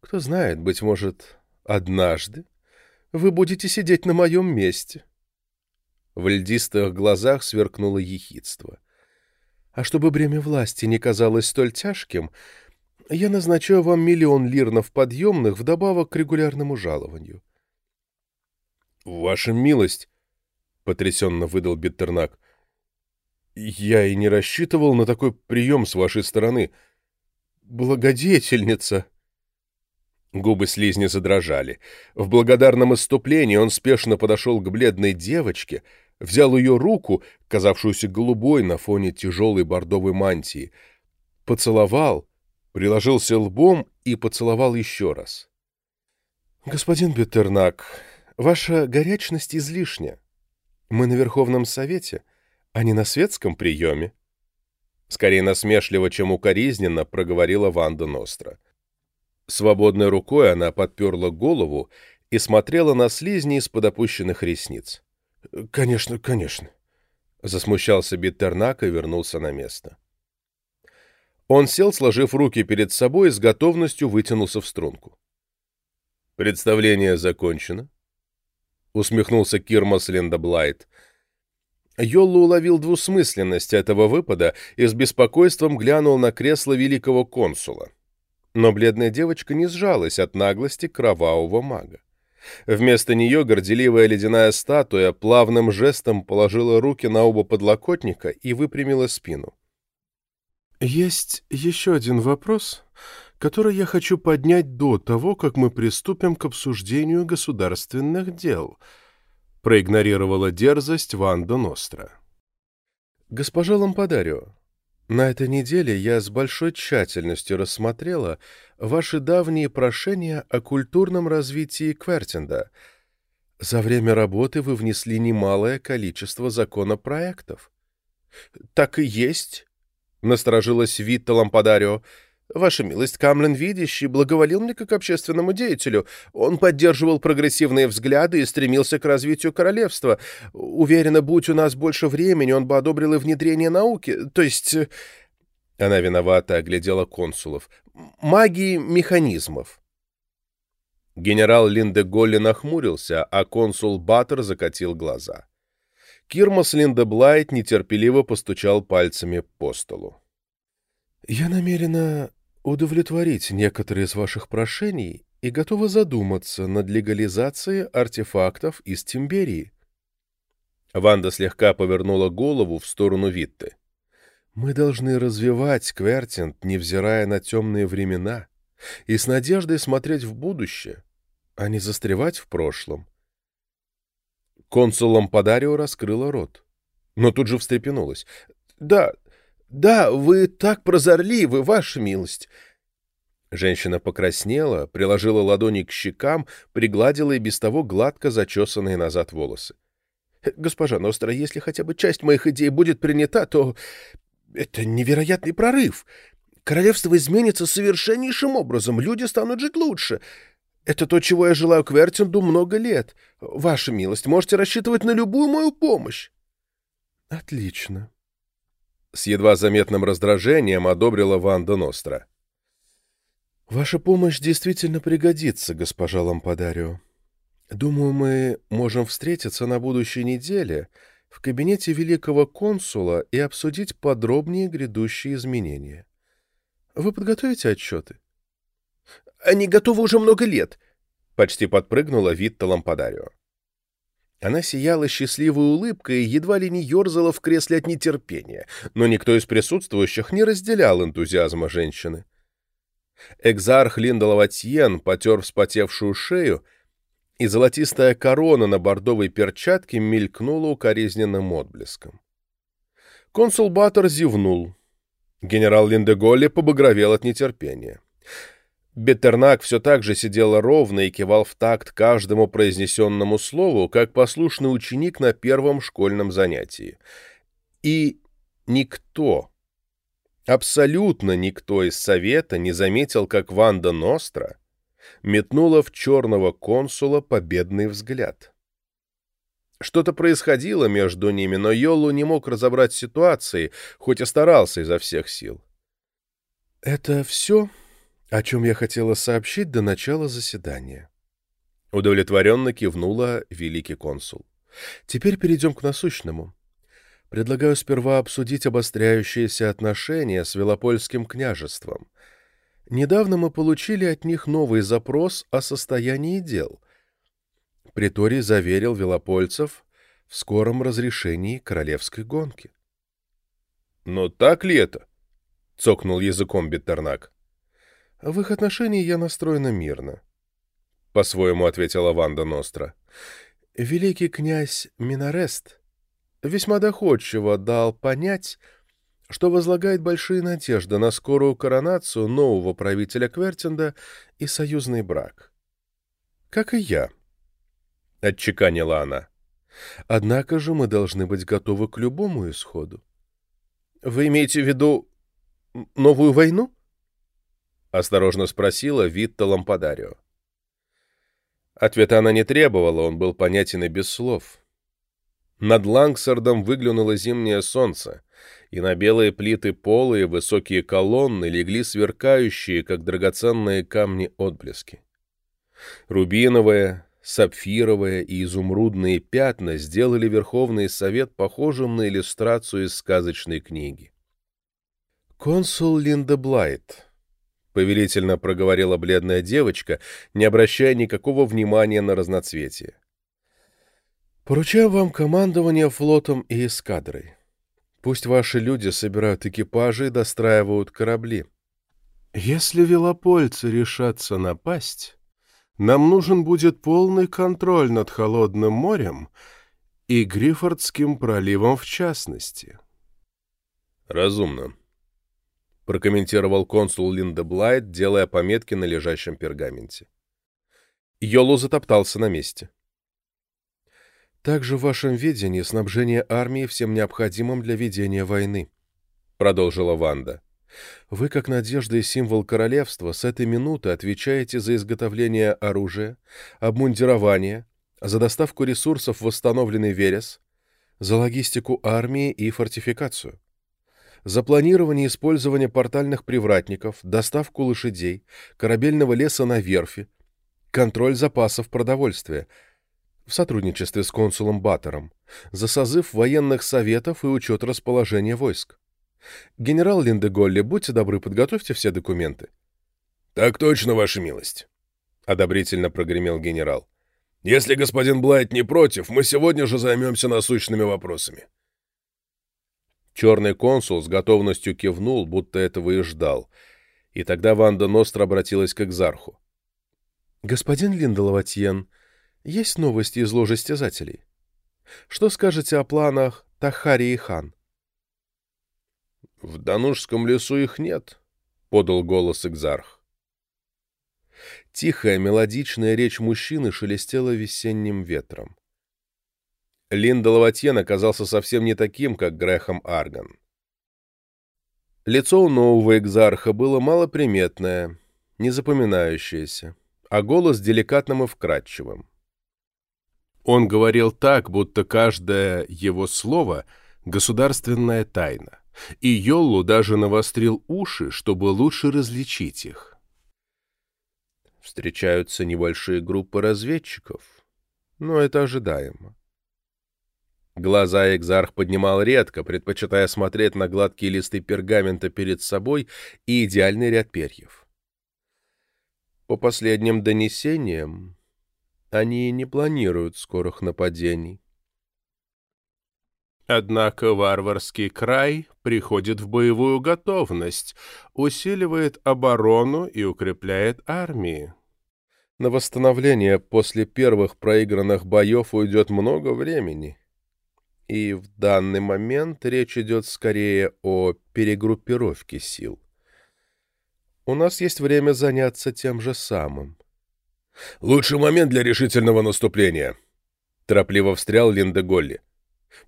Кто знает, быть может, однажды вы будете сидеть на моем месте». В льдистых глазах сверкнуло ехидство. А чтобы бремя власти не казалось столь тяжким, я назначу вам миллион лирнов подъемных вдобавок к регулярному жалованию. — Ваша милость, — потрясенно выдал Биттернак, — я и не рассчитывал на такой прием с вашей стороны. Благодетельница! Губы слизни задрожали. В благодарном иступлении он спешно подошел к бледной девочке — взял ее руку, казавшуюся голубой на фоне тяжелой бордовой мантии, поцеловал, приложился лбом и поцеловал еще раз. «Господин Беттернак, ваша горячность излишня. Мы на Верховном Совете, а не на светском приеме». Скорее насмешливо, чем укоризненно, проговорила Ванда Ностра. Свободной рукой она подперла голову и смотрела на слизни из-под опущенных ресниц. «Конечно, конечно», — засмущался Биттернак и вернулся на место. Он сел, сложив руки перед собой и с готовностью вытянулся в струнку. «Представление закончено», — усмехнулся Кирмас Линдоблайт. Йолла уловил двусмысленность этого выпада и с беспокойством глянул на кресло великого консула. Но бледная девочка не сжалась от наглости кровавого мага. Вместо нее горделивая ледяная статуя плавным жестом положила руки на оба подлокотника и выпрямила спину. «Есть еще один вопрос, который я хочу поднять до того, как мы приступим к обсуждению государственных дел», проигнорировала дерзость Ванда Ностра. «Госпожа Лампадарио, на этой неделе я с большой тщательностью рассмотрела ваши давние прошения о культурном развитии Квертинда. За время работы вы внесли немалое количество законопроектов». «Так и есть», — насторожилась Витта Лампадарио, — Ваша милость, Камлин видящий благоволил мне как общественному деятелю. Он поддерживал прогрессивные взгляды и стремился к развитию королевства. Уверена, будь у нас больше времени, он бы одобрил и внедрение науки. То есть...» э, Она виновата оглядела консулов. «Магии механизмов». Генерал Линде Голли нахмурился, а консул Баттер закатил глаза. Кирмас Линде Блайт нетерпеливо постучал пальцами по столу. «Я намерена удовлетворить некоторые из ваших прошений и готова задуматься над легализацией артефактов из Тимберии. Ванда слегка повернула голову в сторону Витты. Мы должны развивать Квертинт, невзирая на темные времена, и с надеждой смотреть в будущее, а не застревать в прошлом. Консул Лампадарио раскрыла рот, но тут же встрепенулась. «Да, «Да, вы так прозорливы, ваша милость!» Женщина покраснела, приложила ладони к щекам, пригладила и без того гладко зачесанные назад волосы. «Госпожа Ностра, если хотя бы часть моих идей будет принята, то это невероятный прорыв. Королевство изменится совершеннейшим образом, люди станут жить лучше. Это то, чего я желаю Квертинду много лет. Ваша милость, можете рассчитывать на любую мою помощь». «Отлично», с едва заметным раздражением одобрила Ванда Ностра. «Ваша помощь действительно пригодится, госпожа Лампадарио. Думаю, мы можем встретиться на будущей неделе в кабинете великого консула и обсудить подробнее грядущие изменения. Вы подготовите отчеты?» «Они готовы уже много лет», — почти подпрыгнула Витта Лампадарио. Она сияла счастливой улыбкой и едва ли не ерзала в кресле от нетерпения, но никто из присутствующих не разделял энтузиазма женщины. Экзарх Линдалаватьен потер вспотевшую шею, и золотистая корона на бордовой перчатке мелькнула укоризненным отблеском. Консул Баттер зевнул. Генерал Линдеголли побагровел от нетерпения. Беттернак все так же сидела ровно и кивал в такт каждому произнесенному слову, как послушный ученик на первом школьном занятии. И никто, абсолютно никто из совета не заметил, как Ванда Ностра метнула в черного консула победный взгляд. Что-то происходило между ними, но Йолу не мог разобрать ситуации, хоть и старался изо всех сил. «Это все?» О чем я хотела сообщить до начала заседания. Удовлетворенно кивнула великий консул. Теперь перейдем к насущному. Предлагаю сперва обсудить обостряющиеся отношения с Велопольским княжеством. Недавно мы получили от них новый запрос о состоянии дел. Приторий заверил велопольцев в скором разрешении королевской гонки. «Но так ли это?» — цокнул языком Беттернак. В их отношении я настроена мирно. По-своему ответила Ванда Ностра. Великий князь Минарест весьма доходчиво дал понять, что возлагает большие надежды на скорую коронацию нового правителя Квертинда и союзный брак. «Как и я», — отчеканила она. «Однако же мы должны быть готовы к любому исходу». «Вы имеете в виду новую войну?» — осторожно спросила Витта Лампадарио. Ответа она не требовала, он был понятен и без слов. Над Лангсардом выглянуло зимнее солнце, и на белые плиты пола и высокие колонны легли сверкающие, как драгоценные камни, отблески. Рубиновые, Сапфировые и изумрудные пятна сделали Верховный Совет похожим на иллюстрацию из сказочной книги. «Консул Линда Блайт», — повелительно проговорила бледная девочка, не обращая никакого внимания на разноцветие. «Поручаю вам командование флотом и эскадрой. Пусть ваши люди собирают экипажи и достраивают корабли. Если велопольцы решатся напасть, нам нужен будет полный контроль над холодным морем и Гриффордским проливом в частности. Разумно, прокомментировал консул Линда Блайт, делая пометки на лежащем пергаменте. Йолу затоптался на месте. Также в вашем видении снабжение армии всем необходимым для ведения войны, продолжила Ванда. Вы, как надежда и символ королевства, с этой минуты отвечаете за изготовление оружия, обмундирование, за доставку ресурсов в восстановленный Верес, за логистику армии и фортификацию, за планирование и использование портальных привратников, доставку лошадей, корабельного леса на верфи, контроль запасов продовольствия — в сотрудничестве с консулом Баттером, за созыв военных советов и учет расположения войск. Генерал Линдеголли, будьте добры, подготовьте все документы. — Так точно, ваша милость, — одобрительно прогремел генерал. — Если господин Блайт не против, мы сегодня же займемся насущными вопросами. Черный консул с готовностью кивнул, будто этого и ждал, и тогда Ванда Ностра обратилась к Экзарху. — Господин Линдалаватьен, есть новости из ложи стязателей? Что скажете о планах Тахари и Хан? — В Данушском лесу их нет, — подал голос Экзарх. Тихая, мелодичная речь мужчины шелестела весенним ветром. Линда Лаватьен оказался совсем не таким, как Грэхэм Арган. Лицо у нового экзарха было малоприметное, незапоминающееся, а голос деликатным и вкрадчивым. Он говорил так, будто каждое его слово — государственная тайна, и Йоллу даже навострил уши, чтобы лучше различить их. Встречаются небольшие группы разведчиков, но это ожидаемо. Глаза Экзарх поднимал редко, предпочитая смотреть на гладкие листы пергамента перед собой и идеальный ряд перьев. По последним донесениям, они не планируют скорых нападений. Однако варварский край приходит в боевую готовность, усиливает оборону и укрепляет армии. На восстановление после первых проигранных боев уйдет много времени. И в данный момент речь идет скорее о перегруппировке сил. У нас есть время заняться тем же самым. «Лучший момент для решительного наступления», — торопливо встрял Линда Голли.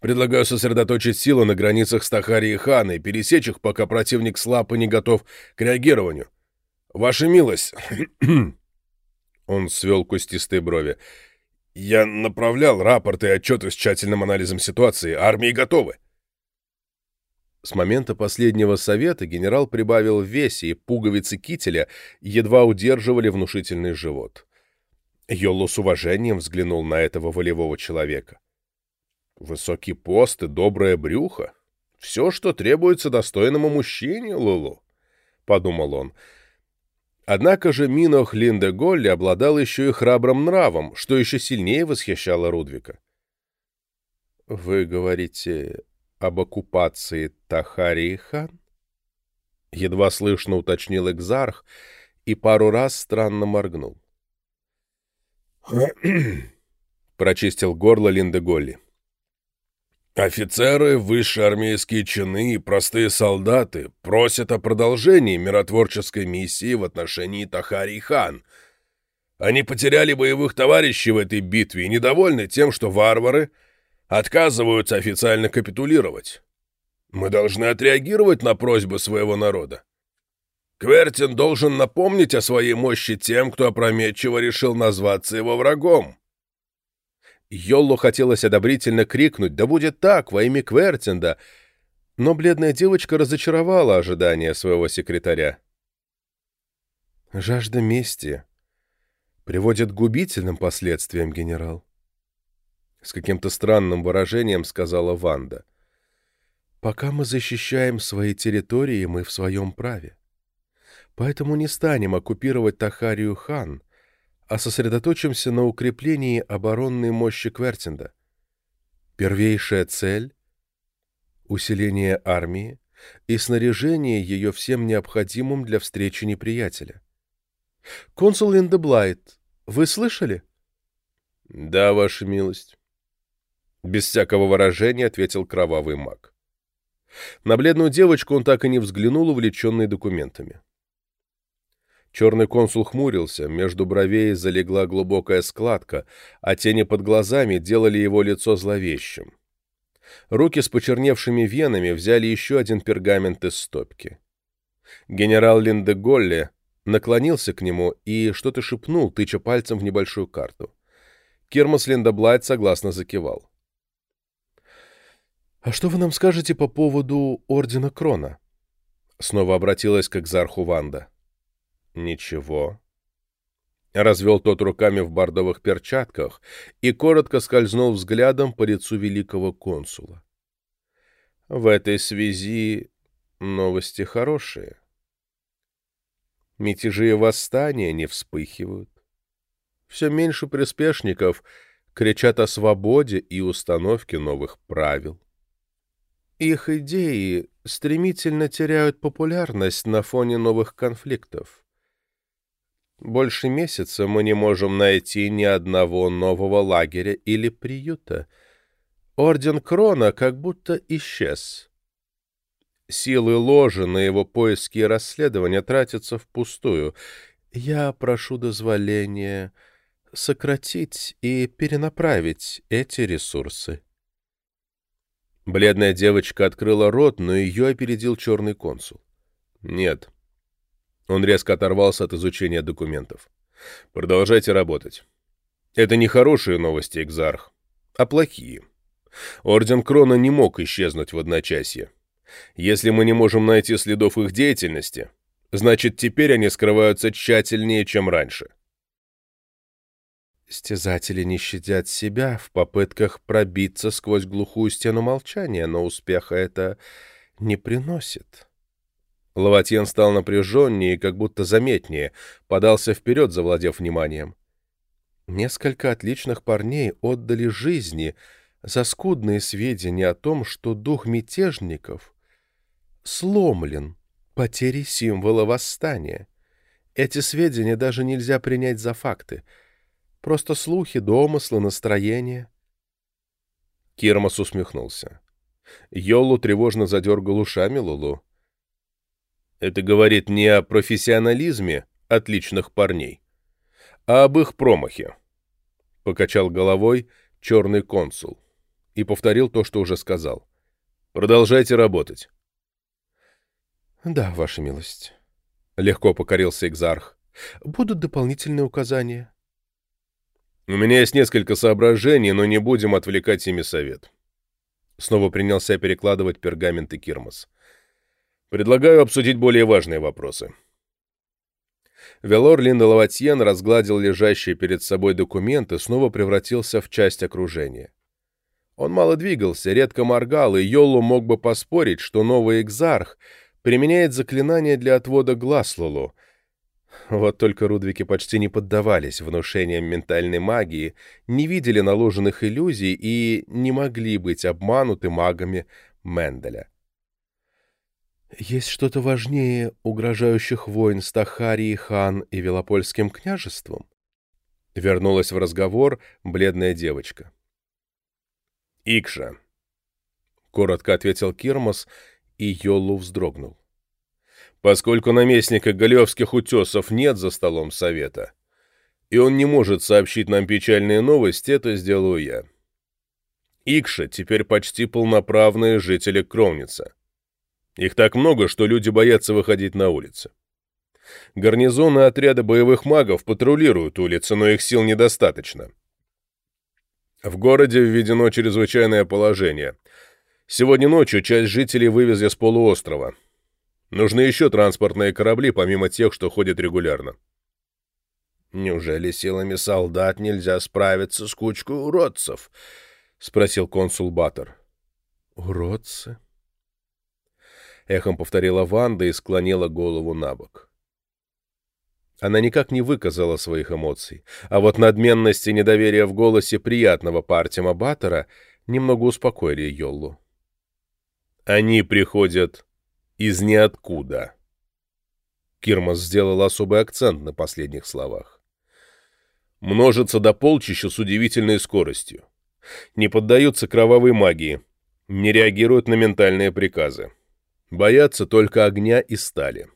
«Предлагаю сосредоточить силы на границах Стахари и Хана и пересечь их, пока противник слаб и не готов к реагированию. Ваша милость...» Он свел кустистые брови. «Я направлял рапорты и отчеты с тщательным анализом ситуации. Армии готовы». С момента последнего совета генерал прибавил в весе, и пуговицы кителя едва удерживали внушительный живот. Йоло с уважением взглянул на этого волевого человека. Высокий пост и доброе брюхо — все, что требуется достойному мужчине, Лулу, — подумал он. Однако же Минох Линде Голли обладал еще и храбрым нравом, что еще сильнее восхищало Рудвика. — Вы говорите об оккупации Тахарии хан? Едва слышно уточнил Экзарх и пару раз странно моргнул. прочистил горло Линда Голли. Офицеры, высшие армейские чины и простые солдаты просят о продолжении миротворческой миссии в отношении Тахари хан. Они потеряли боевых товарищей в этой битве и недовольны тем, что варвары отказываются официально капитулировать. Мы должны отреагировать на просьбы своего народа. Квертин должен напомнить о своей мощи тем, кто опрометчиво решил назваться его врагом. Йоллу хотелось одобрительно крикнуть «Да будет так, во имя Квертинда!» Но бледная девочка разочаровала ожидания своего секретаря. «Жажда мести приводит к губительным последствиям, генерал. С каким-то странным выражением сказала Ванда. Пока мы защищаем свои территории, мы в своем праве. Поэтому не станем оккупировать Тахарию хан, а сосредоточимся на укреплении оборонной мощи Квертинда. Первейшая цель — усиление армии и снаряжение ее всем необходимым для встречи неприятеля. Консул Линдеблайт, вы слышали? — Да, ваша милость. Без всякого выражения ответил кровавый маг. На бледную девочку он так и не взглянул, увлеченный документами. Черный консул хмурился, между бровей залегла глубокая складка, а тени под глазами делали его лицо зловещим. Руки с почерневшими венами взяли еще один пергамент из стопки. Генерал Линдеголле наклонился к нему и что-то шепнул, тыча пальцем в небольшую карту. Кирмас Линдеблайт согласно закивал. «А что вы нам скажете по поводу Ордена Крона?» Снова обратилась к экзарху Ванда. «Ничего». Развел тот руками в бордовых перчатках и коротко скользнул взглядом по лицу великого консула. «В этой связи новости хорошие. Мятежи и восстания не вспыхивают. Все меньше приспешников кричат о свободе и установке новых правил. Их идеи стремительно теряют популярность на фоне новых конфликтов. Больше месяца мы не можем найти ни одного нового лагеря или приюта. Орден Крона как будто исчез. Силы ложи на его поиски и расследования тратятся впустую. Я прошу дозволения сократить и перенаправить эти ресурсы. Бледная девочка открыла рот, но ее опередил черный консул. «Нет», он резко оторвался от изучения документов. «Продолжайте работать. Это не хорошие новости, Экзарх, а плохие. Орден Крона не мог исчезнуть в одночасье. Если мы не можем найти следов их деятельности, значит, теперь они скрываются тщательнее, чем раньше». Стязатели не щадят себя в попытках пробиться сквозь глухую стену молчания, но успеха это не приносит. Лаватьен стал напряженнее и как будто заметнее, подался вперед, завладев вниманием. Несколько отличных парней отдали жизни за скудные сведения о том, что дух мятежников сломлен потерей символа восстания. Эти сведения даже нельзя принять за факты. Просто слухи, домыслы, настроения. Кирмас усмехнулся. Йолу тревожно задергал ушами Лулу. Это говорит не о профессионализме отличных парней, а об их промахе. Покачал головой черный консул и повторил то, что уже сказал. Продолжайте работать. Да, ваша милость. Легко покорился Экзарх. Будут дополнительные указания. У меня есть несколько соображений, но не будем отвлекать ими совет. Снова принялся перекладывать пергаменты Кирмас. Предлагаю обсудить более важные вопросы. Велор Линдалаватьен разгладил лежащие перед собой документы, снова превратился в часть окружения. Он мало двигался, редко моргал, и Йолу мог бы поспорить, что новый экзарх применяет заклинание для отвода глаз Лулу. Вот только Рудвики почти не поддавались внушениям ментальной магии, не видели наложенных иллюзий и не могли быть обмануты магами Менделя. Есть что-то важнее угрожающих войн с Тахарией хан и Велопольским княжеством? Вернулась в разговор бледная девочка. «Икша», — коротко ответил Кирмос, и Йоллу вздрогнул. «Поскольку наместника Галевских утесов нет за столом совета, и он не может сообщить нам печальные новости, это сделаю я. Икша теперь почти полноправные жители Кровница. Их так много, что люди боятся выходить на улицы. Гарнизоны отряда боевых магов патрулируют улицы, но их сил недостаточно. В городе введено чрезвычайное положение. Сегодня ночью часть жителей вывезли с Неужели силами солдат нельзя справиться с кучкой уродцев? — спросил консул Баттер. — Уродцы? Эхом повторила Ванда и склонила голову на бок. Она никак не выказала своих эмоций, а вот надменность и недоверие в голосе приятного Партима Баттера немного успокоили Йоллу. «Они приходят из ниоткуда». Кирмас сделал особый акцент на последних словах множатся до полчища с удивительной скоростью. Не поддаются кровавой магии, не реагируют на ментальные приказы. Боятся только огня и стали.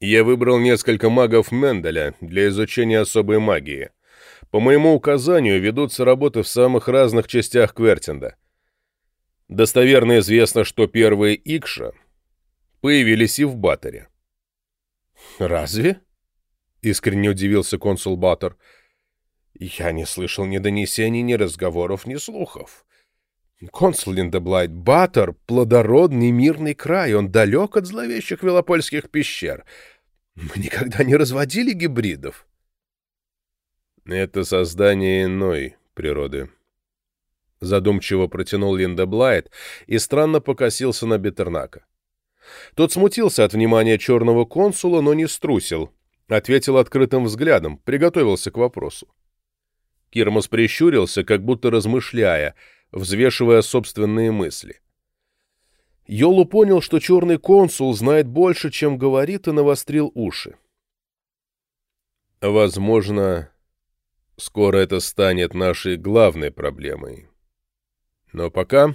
Я выбрал несколько магов Менделя для изучения особой магии. По моему указанию ведутся работы в самых разных частях Квертинда. Достоверно известно, что первые Икша появились и в Баттере. «Разве?» искренне удивился консул Баттер. Я не слышал ни донесений, ни разговоров, ни слухов. Консул Линдеблайт, Баттер — плодородный мирный край, он далек от зловещих велопольских пещер. Мы никогда не разводили гибридов. Это создание иной природы. Задумчиво протянул Линдеблайт и странно покосился на Бетернака. Тот смутился от внимания черного консула, но не струсил — Ответил открытым взглядом, приготовился к вопросу. Кирмос прищурился, как будто размышляя, взвешивая собственные мысли. Йолу понял, что черный консул знает больше, чем говорит, и навострил уши. Возможно, скоро это станет нашей главной проблемой. Но пока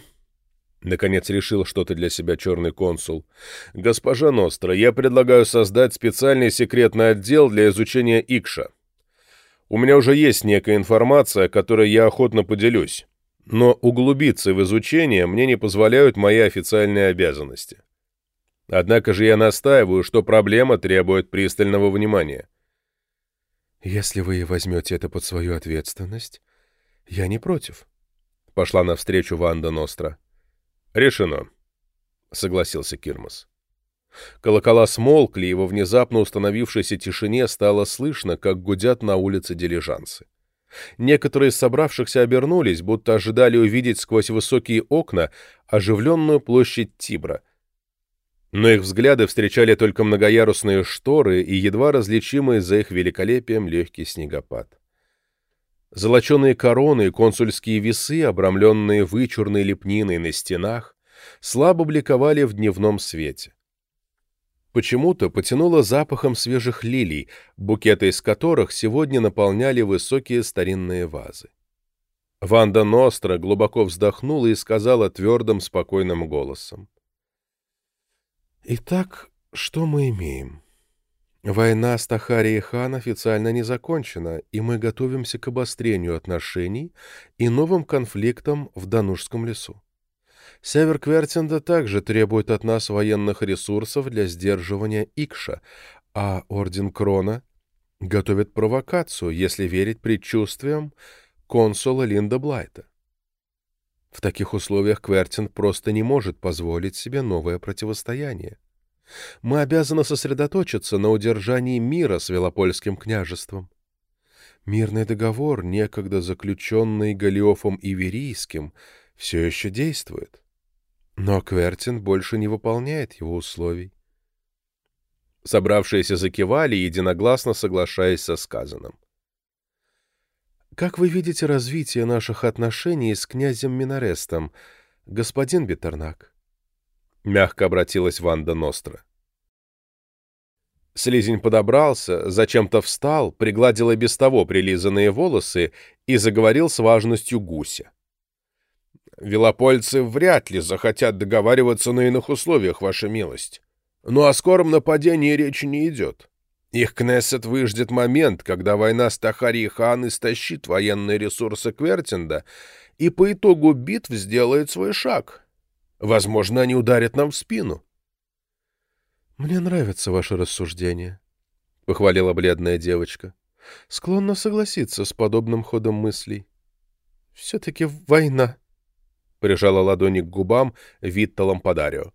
Наконец решил что-то для себя черный консул. «Госпожа Ностра, я предлагаю создать специальный секретный отдел для изучения Икша. У меня уже есть некая информация, которой я охотно поделюсь, но углубиться в изучение мне не позволяют мои официальные обязанности. Однако же я настаиваю, что проблема требует пристального внимания». «Если вы возьмете это под свою ответственность, я не против», — пошла навстречу Ванда Ностра. «Решено», — согласился Кирмас. Колокола смолкли, и во внезапно установившейся тишине стало слышно, как гудят на улице дилижансы. Некоторые из собравшихся обернулись, будто ожидали увидеть сквозь высокие окна оживленную площадь Тибра. Но их взгляды встречали только многоярусные шторы и едва различимый за их великолепием легкий снегопад. Золоченые короны и консульские весы, обрамленные вычурной лепниной на стенах, слабо бликовали в дневном свете. Почему-то потянуло запахом свежих лилий, букеты из которых сегодня наполняли высокие старинные вазы. Ванда Ностра глубоко вздохнула и сказала твердым, спокойным голосом. «Итак, что мы имеем?» Война с Тахари и Хан официально не закончена, и мы готовимся к обострению отношений и новым конфликтам в Данужском лесу. Север Квертинда также требует от нас военных ресурсов для сдерживания Икша, а Орден Крона готовит провокацию, если верить предчувствиям консула Линда Блайта. В таких условиях Квертинд просто не может позволить себе новое противостояние. Мы обязаны сосредоточиться на удержании мира с Велопольским княжеством. Мирный договор, некогда заключенный Галиофом Иверийским, все еще действует. Но Квертин больше не выполняет его условий. Собравшиеся закивали, единогласно соглашаясь со сказанным. «Как вы видите развитие наших отношений с князем Минарестом, господин Бетернак?» — мягко обратилась Ванда Ностра. Слизень подобрался, зачем-то встал, пригладил и без того прилизанные волосы и заговорил с важностью гуся. «Велопольцы вряд ли захотят договариваться на иных условиях, ваша милость. Но о скором нападении речи не идет. Их Кнессет выждет момент, когда война с Тахари хан истощит военные ресурсы Квертинда и по итогу битв сделает свой шаг, Возможно, они ударят нам в спину. «Мне нравится ваше рассуждение», — похвалила бледная девочка. «Склонна согласиться с подобным ходом мыслей. Все-таки война», — прижала ладони к губам Витта Лампадарио.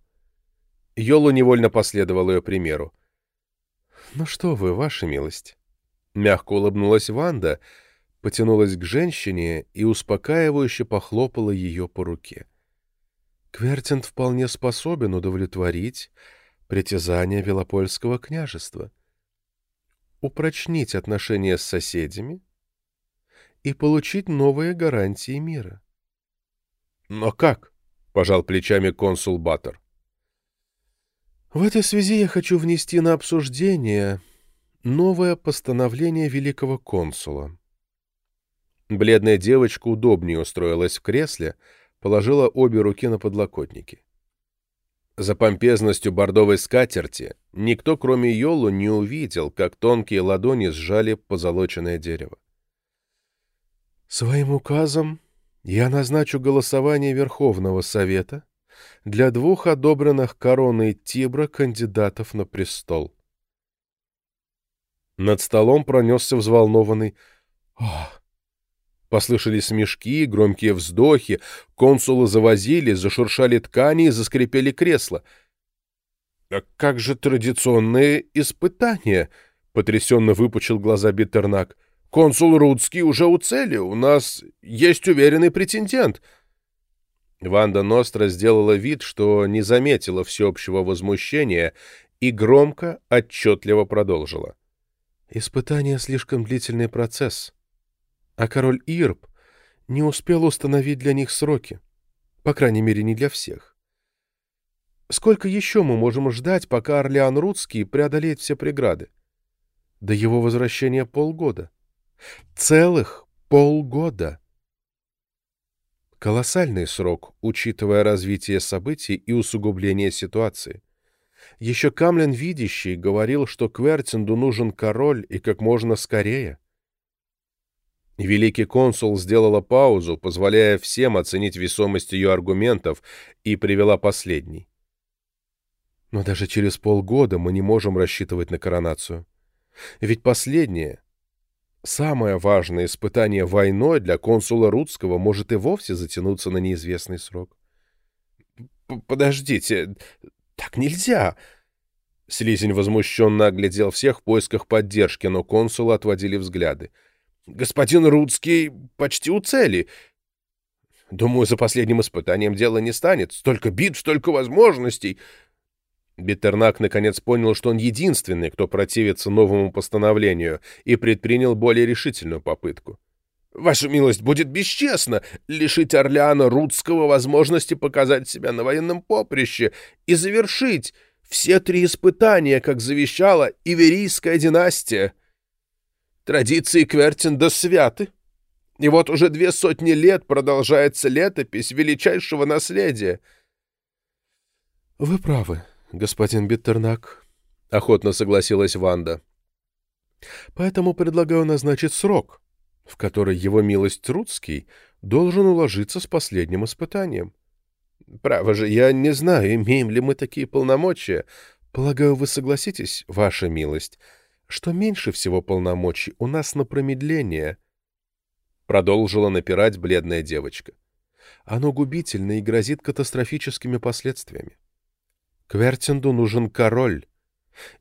Йолу невольно последовал ее примеру. «Ну что вы, ваша милость, Мягко улыбнулась Ванда, потянулась к женщине и успокаивающе похлопала ее по руке. Квертинт вполне способен удовлетворить притязания Велопольского княжества, упрочнить отношения с соседями и получить новые гарантии мира. «Но как?» — пожал плечами консул Баттер. «В этой связи я хочу внести на обсуждение новое постановление великого консула». Бледная девочка удобнее устроилась в кресле, положила обе руки на подлокотники. За помпезностью бордовой скатерти никто, кроме Йолу, не увидел, как тонкие ладони сжали позолоченное дерево. «Своим указом я назначу голосование Верховного Совета для двух одобренных короной Тибра кандидатов на престол». Над столом пронесся взволнованный «Ох!» Послышались смешки, громкие вздохи, консулы завозили, зашуршали ткани и заскрипели кресла. «А как же традиционные испытания?» — потрясенно выпучил глаза Биттернак. «Консул Рудский уже у цели, у нас есть уверенный претендент». Ванда Ностра сделала вид, что не заметила всеобщего возмущения и громко, отчетливо продолжила. «Испытание — слишком длительный процесс а король Ирб не успел установить для них сроки. По крайней мере, не для всех. Сколько еще мы можем ждать, пока Орлеан Рудский преодолеет все преграды? До его возвращения полгода. Целых полгода. Колоссальный срок, учитывая развитие событий и усугубление ситуации. Еще Камлен Видящий говорил, что Квертинду нужен король и как можно скорее. Великий консул сделала паузу, позволяя всем оценить весомость ее аргументов, и привела последний. Но даже через полгода мы не можем рассчитывать на коронацию. Ведь последнее, самое важное испытание войной для консула Рудского может и вовсе затянуться на неизвестный срок. «Подождите, так нельзя!» Слизень возмущенно оглядел всех в поисках поддержки, но консулы отводили взгляды. Господин Рудский почти у цели. Думаю, за последним испытанием дело не станет. Столько бит, столько возможностей. Биттернак наконец понял, что он единственный, кто противится новому постановлению, и предпринял более решительную попытку. «Ваша милость, будет бесчестно лишить Орлеана Рудского возможности показать себя на военном поприще и завершить все три испытания, как завещала Иверийская династия». Традиции Квертинда святы. И вот уже две сотни лет продолжается летопись величайшего наследия. — Вы правы, господин Биттернак, — охотно согласилась Ванда. — Поэтому предлагаю назначить срок, в который его милость Труцкий должен уложиться с последним испытанием. Право же, я не знаю, имеем ли мы такие полномочия. Полагаю, вы согласитесь, ваша милость, — что меньше всего полномочий у нас на промедление, — продолжила напирать бледная девочка. Оно губительно и грозит катастрофическими последствиями. Квертинду нужен король,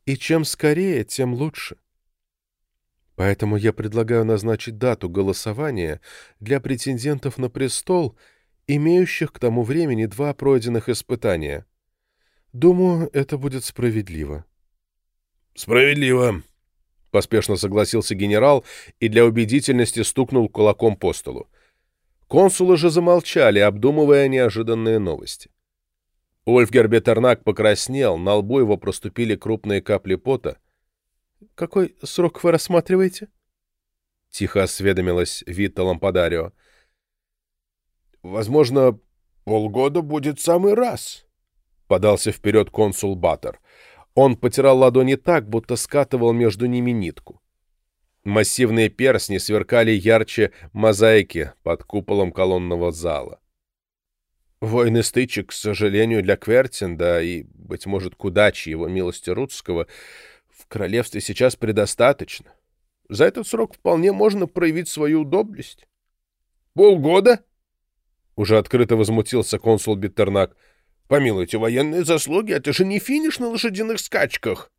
и чем скорее, тем лучше. Поэтому я предлагаю назначить дату голосования для претендентов на престол, имеющих к тому времени два пройденных испытания. Думаю, это будет справедливо. — Справедливо, поспешно согласился генерал и для убедительности стукнул кулаком по столу. Консулы же замолчали, обдумывая неожиданные новости. Ольфгер Бетернак покраснел, на лбу его проступили крупные капли пота. — Какой срок вы рассматриваете? — тихо осведомилась Витта Лампадарио. — Возможно, полгода будет самый раз, — подался вперед консул Баттер. Он потирал ладони так, будто скатывал между ними нитку. Массивные перстни сверкали ярче мозаики под куполом колонного зала. Войны стычек, к сожалению, для Квертинда и, быть может, к удаче его милости Рудского в королевстве сейчас предостаточно. За этот срок вполне можно проявить свою доблесть. «Полгода?» — уже открыто возмутился консул Биттернак — Помилуйте, военные заслуги — это же не финиш на лошадиных скачках.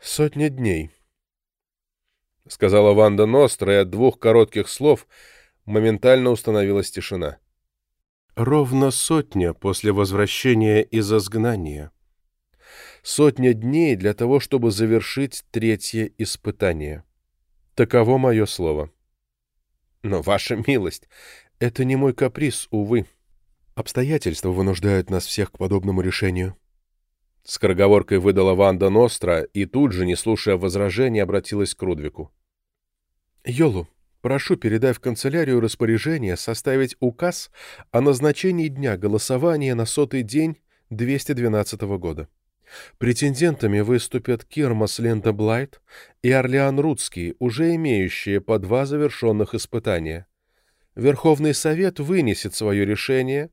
Сотня дней. — сказала Ванда Ностра, и от двух коротких слов моментально установилась тишина. «Ровно сотня после возвращения из изгнания. Сотня дней для того, чтобы завершить третье испытание. Таково мое слово. Но, ваша милость, это не мой каприз, увы. Обстоятельства вынуждают нас всех к подобному решению». Скороговоркой выдала Ванда Ностра и тут же, не слушая возражений, обратилась к Рудвику. «Йолу, прошу, передай в канцелярию распоряжение составить указ о назначении дня голосования на сотый день 212 года. Претендентами выступят Кирмас Ленда Блайт и Орлеан Рудский, уже имеющие по два завершенных испытания. Верховный Совет вынесет свое решение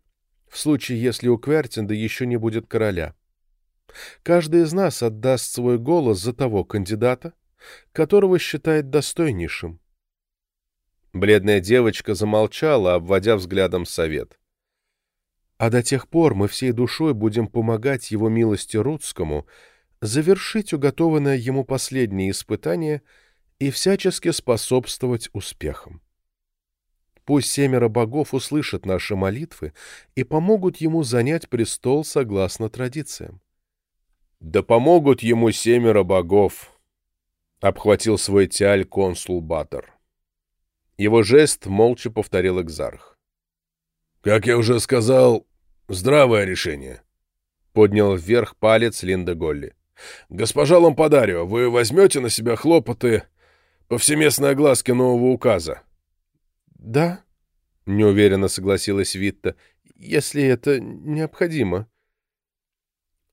в случае, если у Квертинда еще не будет короля». Каждый из нас отдаст свой голос за того кандидата, которого считает достойнейшим. Бледная девочка замолчала, обводя взглядом совет. А до тех пор мы всей душой будем помогать его милости Рудскому завершить уготованное ему последнее испытание и всячески способствовать успехам. Пусть семеро богов услышат наши молитвы и помогут ему занять престол согласно традициям. «Да помогут ему семеро богов!» — обхватил свой тяль консул Баттер. Его жест молча повторил Экзарх. «Как я уже сказал, здравое решение!» — поднял вверх палец Линда Голли. «Госпожа Лампадарио, вы возьмете на себя хлопоты повсеместной огласки нового указа?» «Да», — неуверенно согласилась Витта, — «если это необходимо».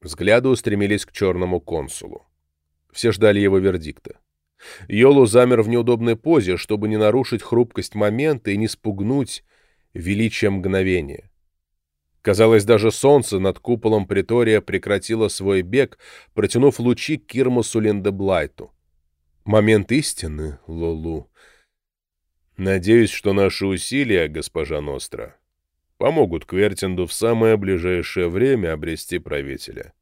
Взгляды устремились к черному консулу. Все ждали его вердикта. Йолу замер в неудобной позе, чтобы не нарушить хрупкость момента и не спугнуть величие мгновения. Казалось, даже солнце над куполом притория прекратило свой бег, протянув лучи к Кирмусу Линдеблайту. Момент истины, Лолу. Надеюсь, что наши усилия, госпожа Ностра, помогут Квертинду в самое ближайшее время обрести правителя.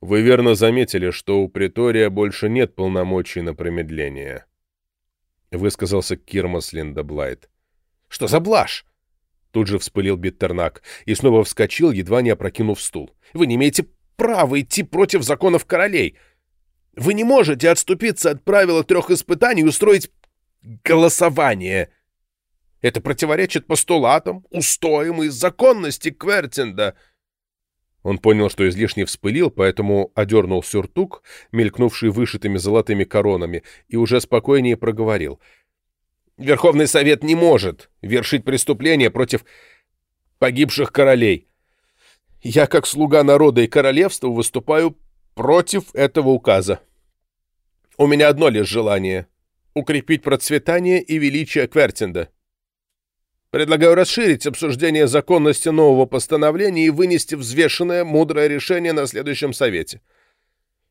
Вы верно заметили, что у Притория больше нет полномочий на промедление. Высказался Кирмас Линдоблайт. Что за блажь? Тут же вспылил Биттернак и снова вскочил, едва не опрокинув стул. Вы не имеете права идти против законов королей. Вы не можете отступиться от правила трех испытаний и устроить голосование. Это противоречит постулатам, устоям и законности Квертинда. Он понял, что излишне вспылил, поэтому одернул сюртук, мелькнувший вышитыми золотыми коронами, и уже спокойнее проговорил. «Верховный Совет не может вершить преступления против погибших королей. Я, как слуга народа и королевства, выступаю против этого указа. У меня одно лишь желание — укрепить процветание и величие Квертинда». Предлагаю расширить обсуждение законности нового постановления и вынести взвешенное, мудрое решение на следующем совете.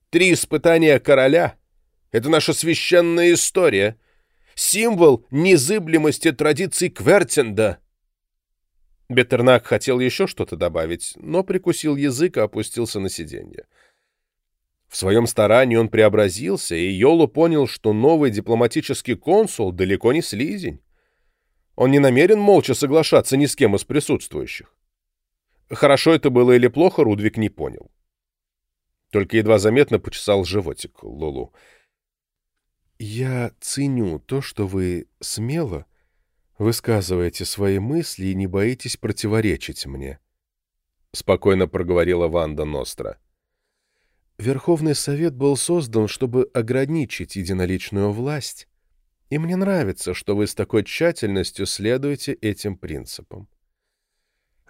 Три испытания короля — это наша священная история, символ незыблемости традиций Квертинда. Беттернак хотел еще что-то добавить, но прикусил язык и опустился на сиденье. В своем старании он преобразился, и Йолу понял, что новый дипломатический консул далеко не слизень. Он не намерен молча соглашаться ни с кем из присутствующих. Хорошо это было или плохо, Рудвик не понял. Только едва заметно почесал животик Лулу. «Я ценю то, что вы смело высказываете свои мысли и не боитесь противоречить мне», — спокойно проговорила Ванда Ностра. «Верховный Совет был создан, чтобы ограничить единоличную власть, и мне нравится, что вы с такой тщательностью следуете этим принципам.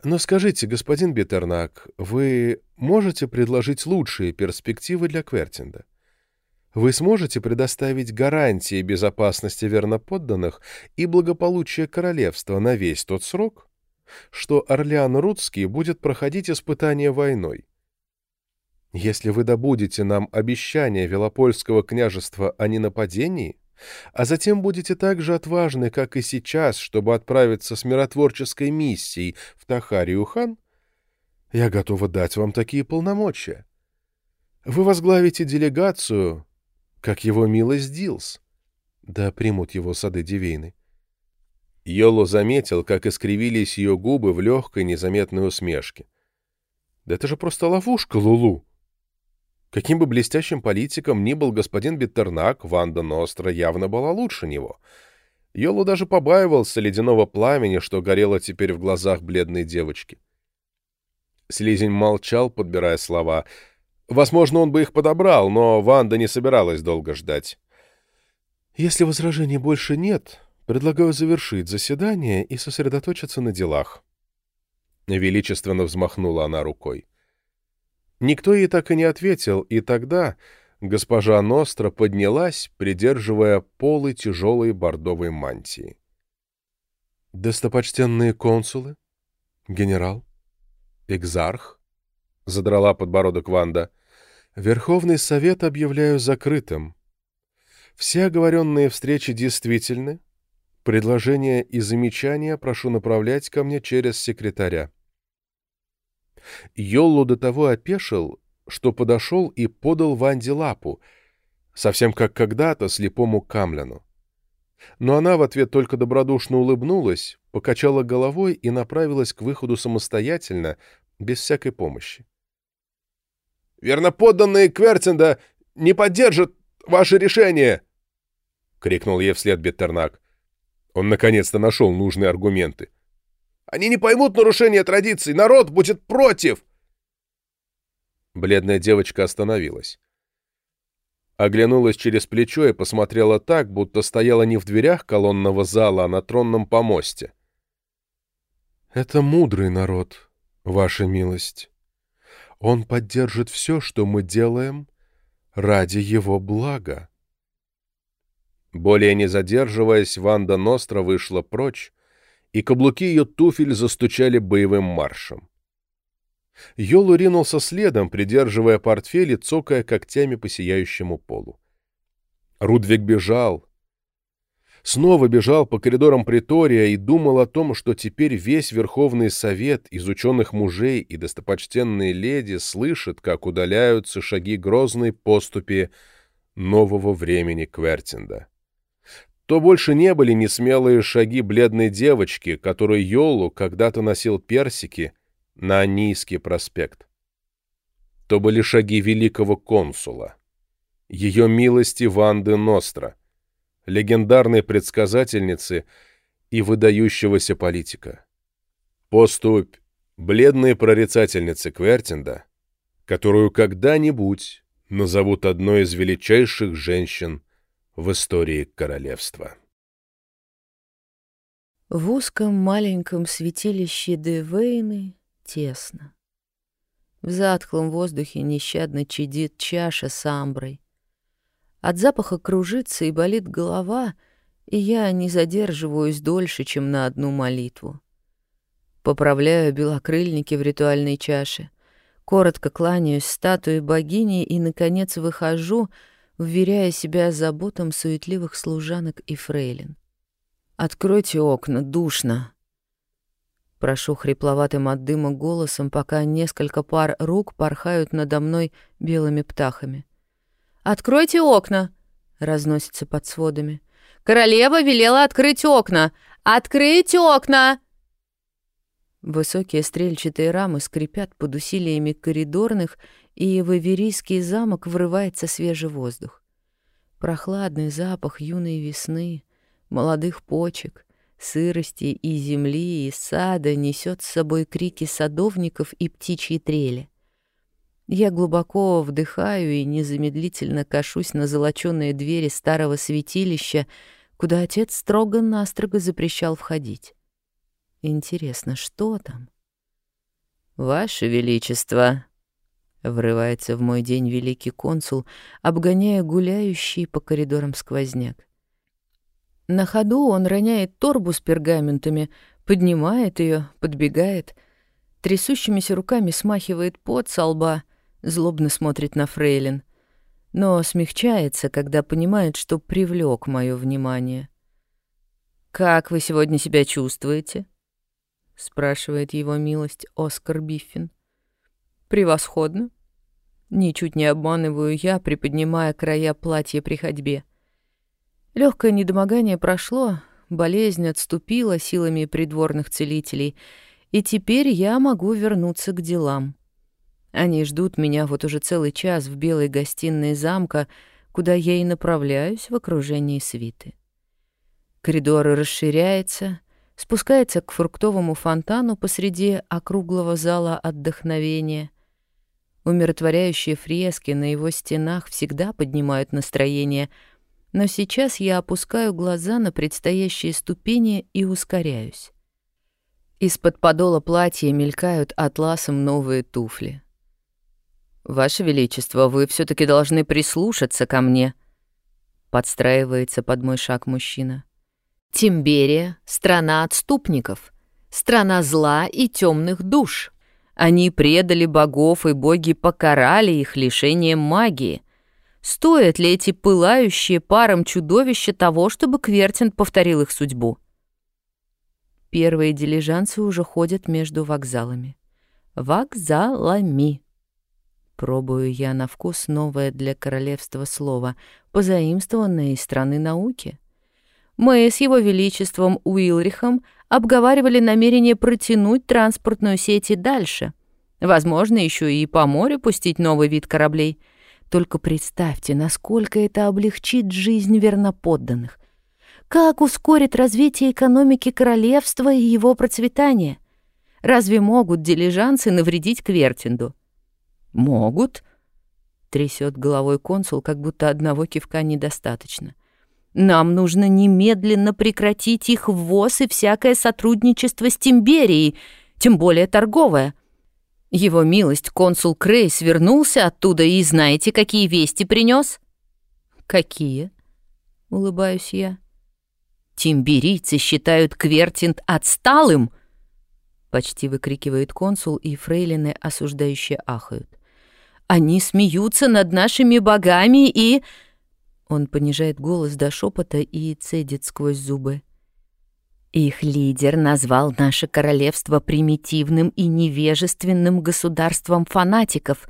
Но скажите, господин Битернак, вы можете предложить лучшие перспективы для Квертинда? Вы сможете предоставить гарантии безопасности верноподданных и благополучия королевства на весь тот срок, что Орлеан Рудский будет проходить испытания войной? Если вы добудете нам обещание Велопольского княжества о ненападении, а затем будете так же отважны, как и сейчас, чтобы отправиться с миротворческой миссией в Тахарию-хан, я готова дать вам такие полномочия. Вы возглавите делегацию, как его милость Дилс. Да примут его сады Дивейны. Йоло заметил, как искривились ее губы в легкой незаметной усмешке. Да это же просто ловушка, Лулу. Каким бы блестящим политиком ни был господин Беттернак, Ванда Ностра явно была лучше него. Йолу даже побаивался ледяного пламени, что горело теперь в глазах бледной девочки. Слизень молчал, подбирая слова. Возможно, он бы их подобрал, но Ванда не собиралась долго ждать. «Если возражений больше нет, предлагаю завершить заседание и сосредоточиться на делах». Величественно взмахнула она рукой. Никто ей так и не ответил, и тогда госпожа Ностра поднялась, придерживая полы тяжелой бордовой мантии. «Достопочтенные консулы? Генерал? Экзарх?» — задрала подбородок Ванда. «Верховный совет объявляю закрытым. Все оговоренные встречи действительны. Предложения и замечания прошу направлять ко мне через секретаря». Йоллу до того опешил, что подошел и подал Ванде лапу, совсем как когда-то слепому Камляну. Но она в ответ только добродушно улыбнулась, покачала головой и направилась к выходу самостоятельно, без всякой помощи. «Верноподданные Квертинда не поддержат ваше решение!» — крикнул ей вслед Беттернак. Он наконец-то нашел нужные аргументы. Они не поймут нарушения традиций. Народ будет против!» Бледная девочка остановилась. Оглянулась через плечо и посмотрела так, будто стояла не в дверях колонного зала, а на тронном помосте. «Это мудрый народ, ваша милость. Он поддержит все, что мы делаем, ради его блага». Более не задерживаясь, Ванда Ностра вышла прочь, и каблуки ее туфель застучали боевым маршем. Йолу ринулся следом, придерживая портфель и цокая когтями по сияющему полу. Рудвиг бежал. Снова бежал по коридорам притория и думал о том, что теперь весь Верховный Совет из ученых мужей и достопочтенные леди слышит, как удаляются шаги грозной поступи нового времени Квертинда то больше не были несмелые шаги бледной девочки, которой Йолу когда-то носил персики на Анийский проспект. То были шаги великого консула, ее милости Ванды Ностра, легендарной предсказательницы и выдающегося политика. Поступь бледной прорицательницы Квертинда, которую когда-нибудь назовут одной из величайших женщин в истории королевства. В узком маленьком святилище Девейны тесно. В затхлом воздухе нещадно чадит чаша с амброй. От запаха кружится и болит голова, и я не задерживаюсь дольше, чем на одну молитву. Поправляю белокрыльники в ритуальной чаше, коротко кланяюсь статуе богини и, наконец, выхожу — вверяя себя заботам суетливых служанок и фрейлин. «Откройте окна, душно!» Прошу хрипловатым от дыма голосом, пока несколько пар рук порхают надо мной белыми птахами. «Откройте окна!» — разносится под сводами. «Королева велела открыть окна! Открыть окна!» Высокие стрельчатые рамы скрипят под усилиями коридорных и в Иверийский замок врывается свежий воздух. Прохладный запах юной весны, молодых почек, сырости и земли, и сада несет с собой крики садовников и птичьи трели. Я глубоко вдыхаю и незамедлительно кашусь на золочёные двери старого святилища, куда отец строго-настрого запрещал входить. Интересно, что там? «Ваше Величество!» Врывается в мой день великий консул, обгоняя гуляющий по коридорам сквозняк. На ходу он роняет торбу с пергаментами, поднимает ее, подбегает, трясущимися руками смахивает пот со лба, злобно смотрит на фрейлин, но смягчается, когда понимает, что привлек мое внимание. «Как вы сегодня себя чувствуете?» — спрашивает его милость Оскар Биффин. «Превосходно. Ничуть не обманываю я, приподнимая края платья при ходьбе. Легкое недомогание прошло, болезнь отступила силами придворных целителей, и теперь я могу вернуться к делам. Они ждут меня вот уже целый час в белой гостиной замка, куда я и направляюсь в окружении свиты. Коридор расширяется, спускается к фруктовому фонтану посреди округлого зала отдохновения. Умиротворяющие фрески на его стенах всегда поднимают настроение, но сейчас я опускаю глаза на предстоящие ступени и ускоряюсь. Из-под подола платья мелькают атласом новые туфли. «Ваше Величество, вы все таки должны прислушаться ко мне», — подстраивается под мой шаг мужчина. «Тимберия — страна отступников, страна зла и темных душ. Они предали богов, и боги покарали их лишением магии. Стоят ли эти пылающие паром чудовища того, чтобы Квертин повторил их судьбу?» Первые дилижансы уже ходят между вокзалами. Вокзалами. Пробую я на вкус новое для королевства слово, позаимствованное из страны науки. Мы с его величеством Уилрихом обговаривали намерение протянуть транспортную сеть и дальше. Возможно, еще и по морю пустить новый вид кораблей. Только представьте, насколько это облегчит жизнь верноподданных. Как ускорит развитие экономики королевства и его процветание? Разве могут дилижансы навредить Квертинду? Могут. Трясет головой консул, как будто одного кивка недостаточно. Нам нужно немедленно прекратить их ввоз и всякое сотрудничество с Тимберией, тем более торговое. Его милость, консул Крейс, вернулся оттуда и знаете, какие вести принес? Какие? Улыбаюсь я. Тимберийцы считают Квертинт отсталым, почти выкрикивает консул, и фрейлины осуждающе ахают. Они смеются над нашими богами и...» Он понижает голос до шепота и цедит сквозь зубы. Их лидер назвал наше королевство примитивным и невежественным государством фанатиков,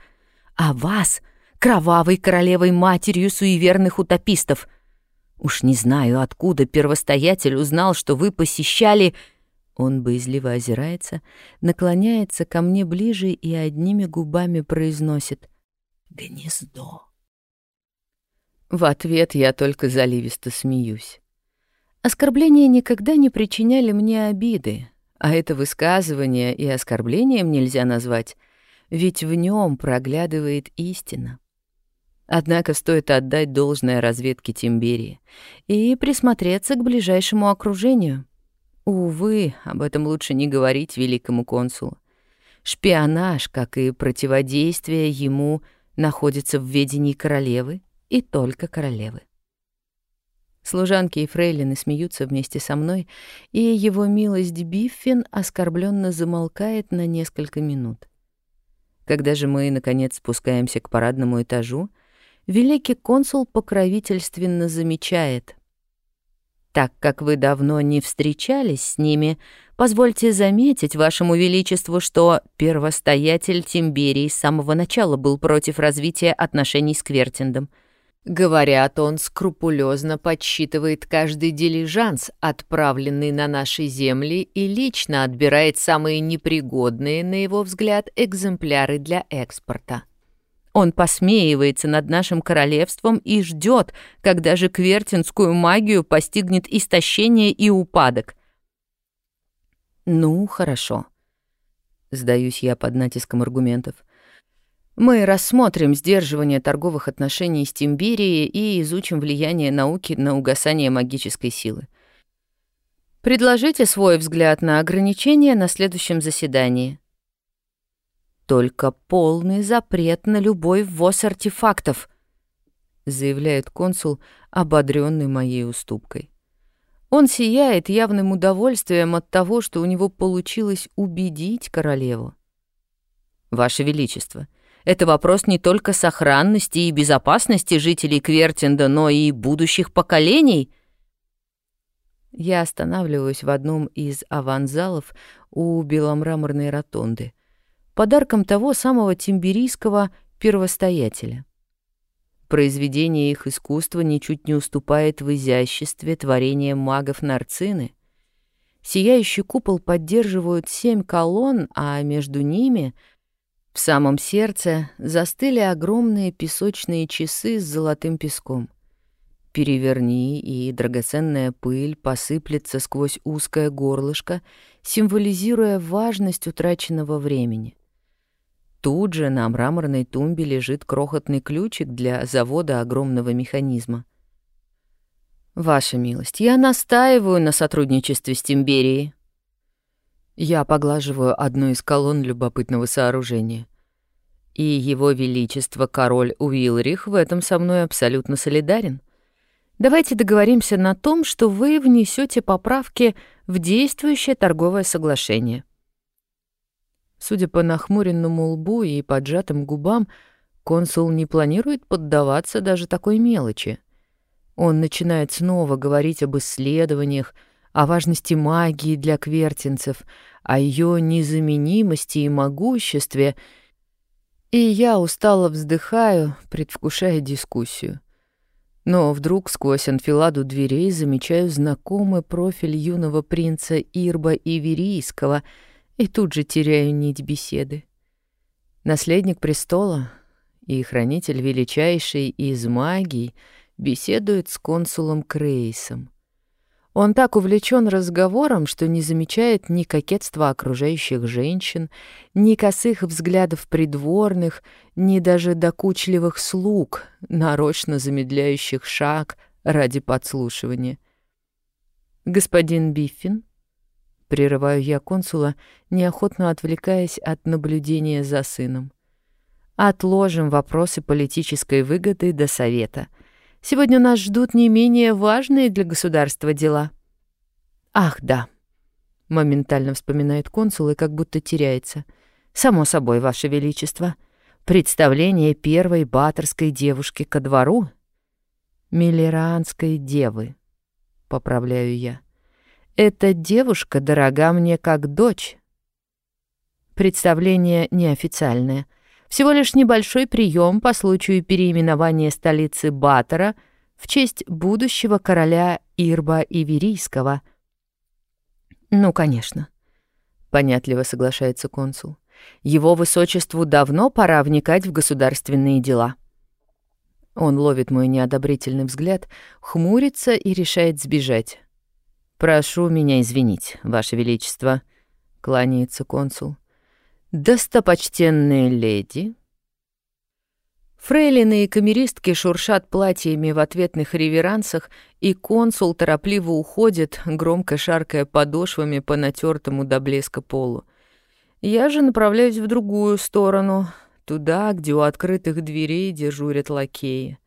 а вас — кровавой королевой-матерью суеверных утопистов — Уж не знаю, откуда первостоятель узнал, что вы посещали... Он боязливо озирается, наклоняется ко мне ближе и одними губами произносит «Гнездо». В ответ я только заливисто смеюсь. Оскорбления никогда не причиняли мне обиды, а это высказывание и оскорблением нельзя назвать, ведь в нем проглядывает истина. Однако стоит отдать должное разведке Тимберии и присмотреться к ближайшему окружению. Увы, об этом лучше не говорить великому консулу. Шпионаж, как и противодействие ему, находится в ведении королевы и только королевы. Служанки и фрейлины смеются вместе со мной, и его милость Биффин оскорбленно замолкает на несколько минут. Когда же мы, наконец, спускаемся к парадному этажу, великий консул покровительственно замечает. «Так как вы давно не встречались с ними, позвольте заметить вашему величеству, что первостоятель Тимберий с самого начала был против развития отношений с Квертиндом. Говорят, он скрупулезно подсчитывает каждый дилижанс, отправленный на наши земли, и лично отбирает самые непригодные, на его взгляд, экземпляры для экспорта». Он посмеивается над нашим королевством и ждет, когда же квертинскую магию постигнет истощение и упадок. Ну, хорошо. Сдаюсь я под натиском аргументов. Мы рассмотрим сдерживание торговых отношений с Тимберией и изучим влияние науки на угасание магической силы. Предложите свой взгляд на ограничения на следующем заседании. Только полный запрет на любой ввоз артефактов, заявляет консул, ободренный моей уступкой. Он сияет явным удовольствием от того, что у него получилось убедить королеву. Ваше Величество, это вопрос не только сохранности и безопасности жителей Квертинда, но и будущих поколений. Я останавливаюсь в одном из аванзалов у беломраморной ротонды подарком того самого тимберийского первостоятеля. Произведение их искусства ничуть не уступает в изяществе творения магов Нарцины. Сияющий купол поддерживают семь колонн, а между ними, в самом сердце, застыли огромные песочные часы с золотым песком. Переверни, и драгоценная пыль посыплется сквозь узкое горлышко, символизируя важность утраченного времени. Тут же на мраморной тумбе лежит крохотный ключик для завода огромного механизма. «Ваша милость, я настаиваю на сотрудничестве с Тимберией». Я поглаживаю одну из колонн любопытного сооружения. И его величество король Уилрих в этом со мной абсолютно солидарен. Давайте договоримся на том, что вы внесете поправки в действующее торговое соглашение. Судя по нахмуренному лбу и поджатым губам, консул не планирует поддаваться даже такой мелочи. Он начинает снова говорить об исследованиях, о важности магии для квертинцев, о ее незаменимости и могуществе, и я устало вздыхаю, предвкушая дискуссию. Но вдруг сквозь анфиладу дверей замечаю знакомый профиль юного принца Ирба Иверийского — и тут же теряю нить беседы. Наследник престола и хранитель величайшей из магий беседует с консулом Крейсом. Он так увлечен разговором, что не замечает ни кокетства окружающих женщин, ни косых взглядов придворных, ни даже докучливых слуг, нарочно замедляющих шаг ради подслушивания. «Господин Биффин?» Прерываю я консула, неохотно отвлекаясь от наблюдения за сыном. Отложим вопросы политической выгоды до совета. Сегодня нас ждут не менее важные для государства дела. Ах, да. Моментально вспоминает консул и как будто теряется. Само собой, ваше величество. Представление первой баторской девушки ко двору. Миллеранской девы, поправляю я. Эта девушка дорога мне как дочь. Представление неофициальное. Всего лишь небольшой прием по случаю переименования столицы Батора в честь будущего короля Ирба Иверийского. «Ну, конечно», — понятливо соглашается консул. «Его высочеству давно пора вникать в государственные дела». Он ловит мой неодобрительный взгляд, хмурится и решает сбежать. «Прошу меня извинить, Ваше Величество», — кланяется консул. «Достопочтенные леди». Фрейлины и камеристки шуршат платьями в ответных реверансах, и консул торопливо уходит, громко шаркая подошвами по натертому до блеска полу. Я же направляюсь в другую сторону, туда, где у открытых дверей дежурят лакеи.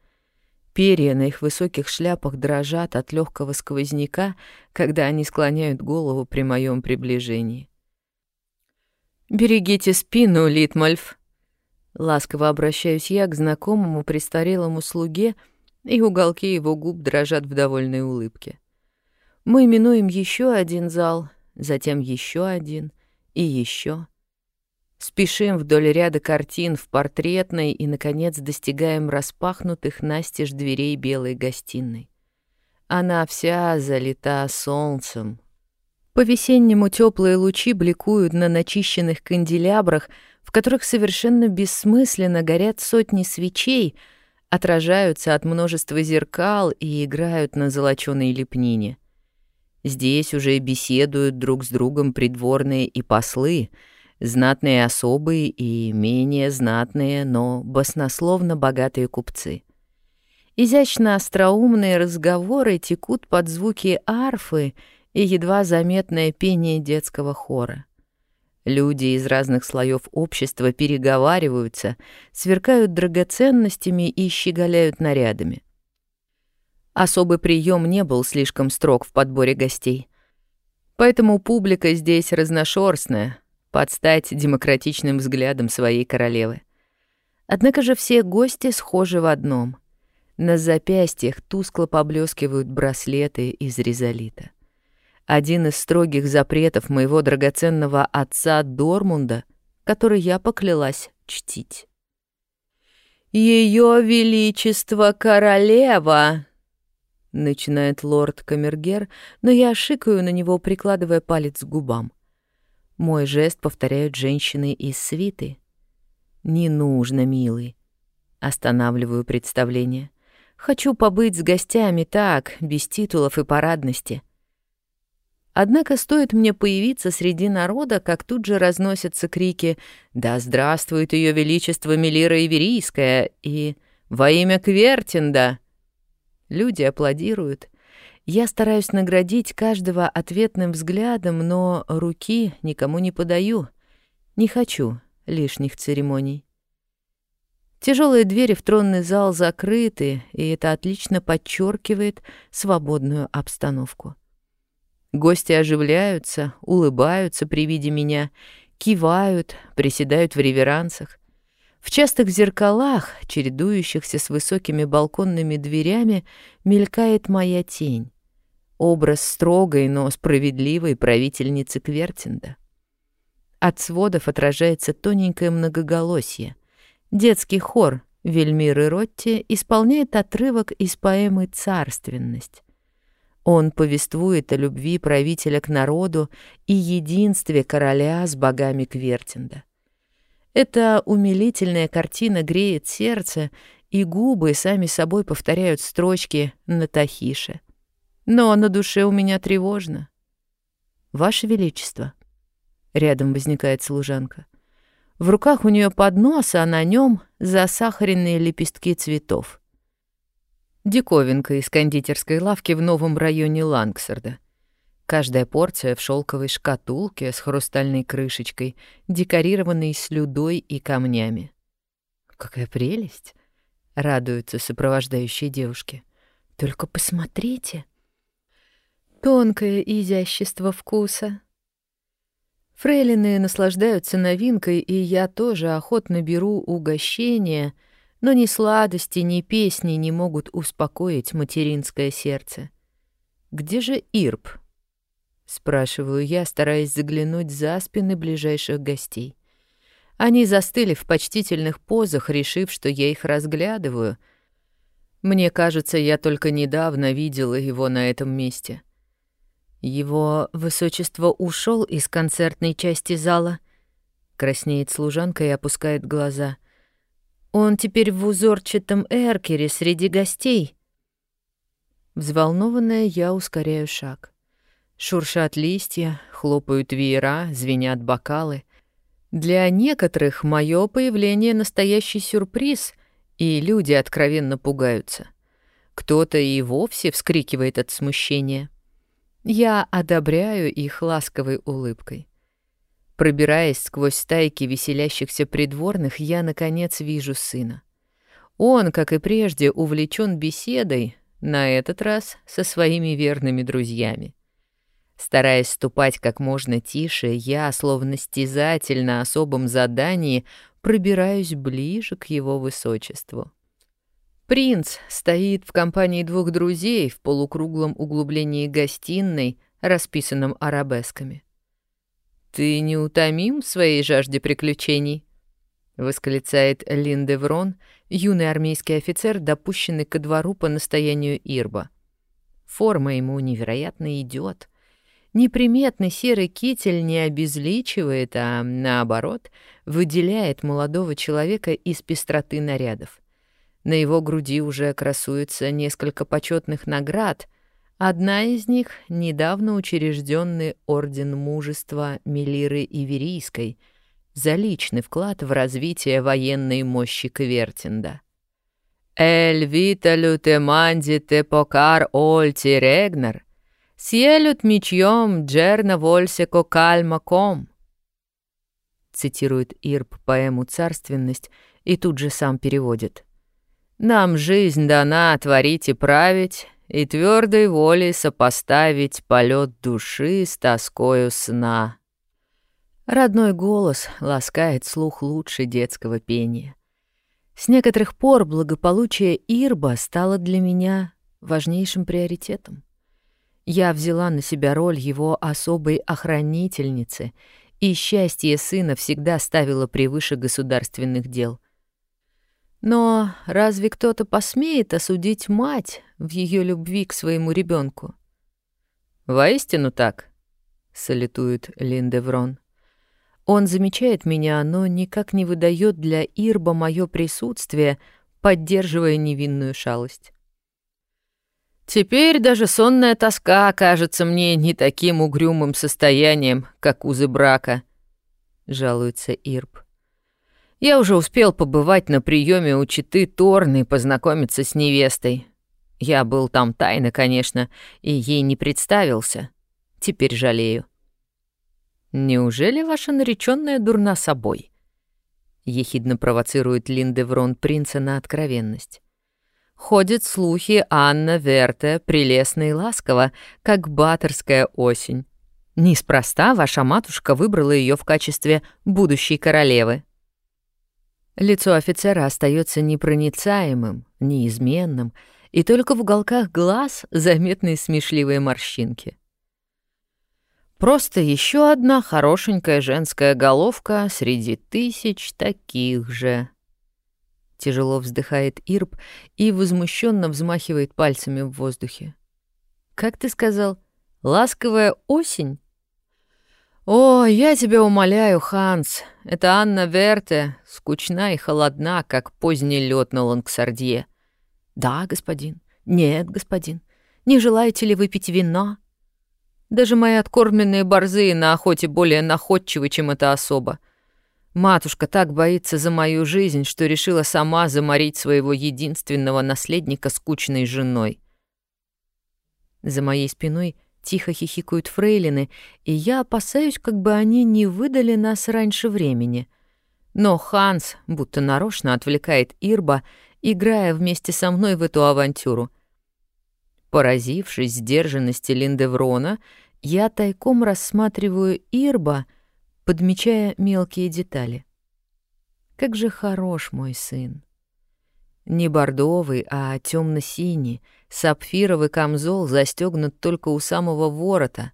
Перья на их высоких шляпах дрожат от легкого сквозняка, когда они склоняют голову при моем приближении. «Берегите спину, Литмальф!» Ласково обращаюсь я к знакомому престарелому слуге, и уголки его губ дрожат в довольной улыбке. Мы минуем еще один зал, затем еще один и еще. Спешим вдоль ряда картин в портретной и, наконец, достигаем распахнутых настежь дверей белой гостиной. Она вся залита солнцем. По-весеннему теплые лучи бликуют на начищенных канделябрах, в которых совершенно бессмысленно горят сотни свечей, отражаются от множества зеркал и играют на золоченой лепнине. Здесь уже беседуют друг с другом придворные и послы — знатные особы и менее знатные, но баснословно богатые купцы. Изящно остроумные разговоры текут под звуки арфы и едва заметное пение детского хора. Люди из разных слоев общества переговариваются, сверкают драгоценностями и щеголяют нарядами. Особый прием не был слишком строг в подборе гостей. Поэтому публика здесь разношерстная, под стать демократичным взглядом своей королевы. Однако же все гости схожи в одном. На запястьях тускло поблескивают браслеты из резолита. Один из строгих запретов моего драгоценного отца Дормунда, который я поклялась чтить. Ее Величество Королева!» Начинает лорд Камергер, но я шикаю на него, прикладывая палец к губам. Мой жест повторяют женщины из свиты. «Не нужно, милый». Останавливаю представление. Хочу побыть с гостями так, без титулов и парадности. Однако стоит мне появиться среди народа, как тут же разносятся крики «Да здравствует Ее Величество Мелира Иверийская!» и «Во имя Квертинда!» Люди аплодируют. Я стараюсь наградить каждого ответным взглядом, но руки никому не подаю. Не хочу лишних церемоний. Тяжелые двери в тронный зал закрыты, и это отлично подчеркивает свободную обстановку. Гости оживляются, улыбаются при виде меня, кивают, приседают в реверансах. В частых зеркалах, чередующихся с высокими балконными дверями, мелькает моя тень. Образ строгой, но справедливой правительницы Квертинда. От сводов отражается тоненькое многоголосие. Детский хор Вельмиры Ротти исполняет отрывок из поэмы «Царственность». Он повествует о любви правителя к народу и единстве короля с богами Квертинда. Эта умилительная картина греет сердце, и губы сами собой повторяют строчки на тахише. Но на душе у меня тревожно. «Ваше Величество», — рядом возникает служанка. В руках у нее поднос, а на нем засахаренные лепестки цветов. Диковинка из кондитерской лавки в новом районе Лангсарда. Каждая порция в шелковой шкатулке с хрустальной крышечкой, декорированной слюдой и камнями. «Какая прелесть!» — радуются сопровождающие девушки. «Только посмотрите!» Тонкое изящество вкуса. Фрейлины наслаждаются новинкой, и я тоже охотно беру угощение, но ни сладости, ни песни не могут успокоить материнское сердце. Где же Ирб? Спрашиваю я, стараясь заглянуть за спины ближайших гостей. Они застыли в почтительных позах, решив, что я их разглядываю. Мне кажется, я только недавно видела его на этом месте. Его высочество ушел из концертной части зала. Краснеет служанка и опускает глаза. Он теперь в узорчатом эркере среди гостей. Взволнованная, я ускоряю шаг. Шуршат листья, хлопают веера, звенят бокалы. Для некоторых мое появление — настоящий сюрприз, и люди откровенно пугаются. Кто-то и вовсе вскрикивает от смущения. Я одобряю их ласковой улыбкой. Пробираясь сквозь стайки веселящихся придворных, я, наконец, вижу сына. Он, как и прежде, увлечен беседой, на этот раз со своими верными друзьями. Стараясь ступать как можно тише, я, словно стязатель на особом задании, пробираюсь ближе к его высочеству. Принц стоит в компании двух друзей в полукруглом углублении гостиной, расписанном арабесками. «Ты не утомим в своей жажде приключений?» — восклицает Линдеврон, юный армейский офицер, допущенный ко двору по настоянию Ирба. Форма ему невероятно идет. Неприметный серый китель не обезличивает, а, наоборот, выделяет молодого человека из пестроты нарядов. На его груди уже красуется несколько почетных наград. Одна из них — недавно учрежденный Орден Мужества Мелиры Иверийской за личный вклад в развитие военной мощи Квертинда. «Эль виталю те манди те покар ольти регнер», «Сьелют мечьем джерна вольсеко кальмаком», цитирует Ирб поэму «Царственность» и тут же сам переводит. «Нам жизнь дана творить и править, и твердой волей сопоставить полет души с тоскою сна». Родной голос ласкает слух лучше детского пения. С некоторых пор благополучие Ирба стало для меня важнейшим приоритетом. Я взяла на себя роль его особой охранительницы, и счастье сына всегда ставила превыше государственных дел. Но разве кто-то посмеет осудить мать в ее любви к своему ребенку? «Воистину так», — салютует Линдеврон. Он замечает меня, но никак не выдает для Ирба мое присутствие, поддерживая невинную шалость. Теперь даже сонная тоска кажется мне не таким угрюмым состоянием, как узы брака, жалуется Ирб. Я уже успел побывать на приеме у читы Торны и познакомиться с невестой. Я был там тайно, конечно, и ей не представился. Теперь жалею. Неужели ваша нареченная дурна собой? Ехидно провоцирует Линдеврон принца на откровенность. Ходят слухи Анна Верте прелестна и ласкова, как батерская осень. Неспроста ваша матушка выбрала ее в качестве будущей королевы. Лицо офицера остается непроницаемым, неизменным, и только в уголках глаз заметны смешливые морщинки. Просто еще одна хорошенькая женская головка среди тысяч таких же. Тяжело вздыхает Ирб и возмущенно взмахивает пальцами в воздухе. «Как ты сказал? Ласковая осень?» «О, я тебя умоляю, Ханс, это Анна Верте, скучна и холодна, как поздний лед на Лангсардье». «Да, господин. Нет, господин. Не желаете ли выпить вина?» «Даже мои откормленные борзые на охоте более находчивы, чем эта особа. Матушка так боится за мою жизнь, что решила сама заморить своего единственного наследника скучной женой. За моей спиной тихо хихикают фрейлины, и я опасаюсь, как бы они не выдали нас раньше времени. Но Ханс будто нарочно отвлекает Ирба, играя вместе со мной в эту авантюру. Поразившись сдержанности Линдеврона, я тайком рассматриваю Ирба — подмечая мелкие детали. Как же хорош мой сын. Не бордовый, а темно-синий, сапфировый камзол застегнут только у самого ворота.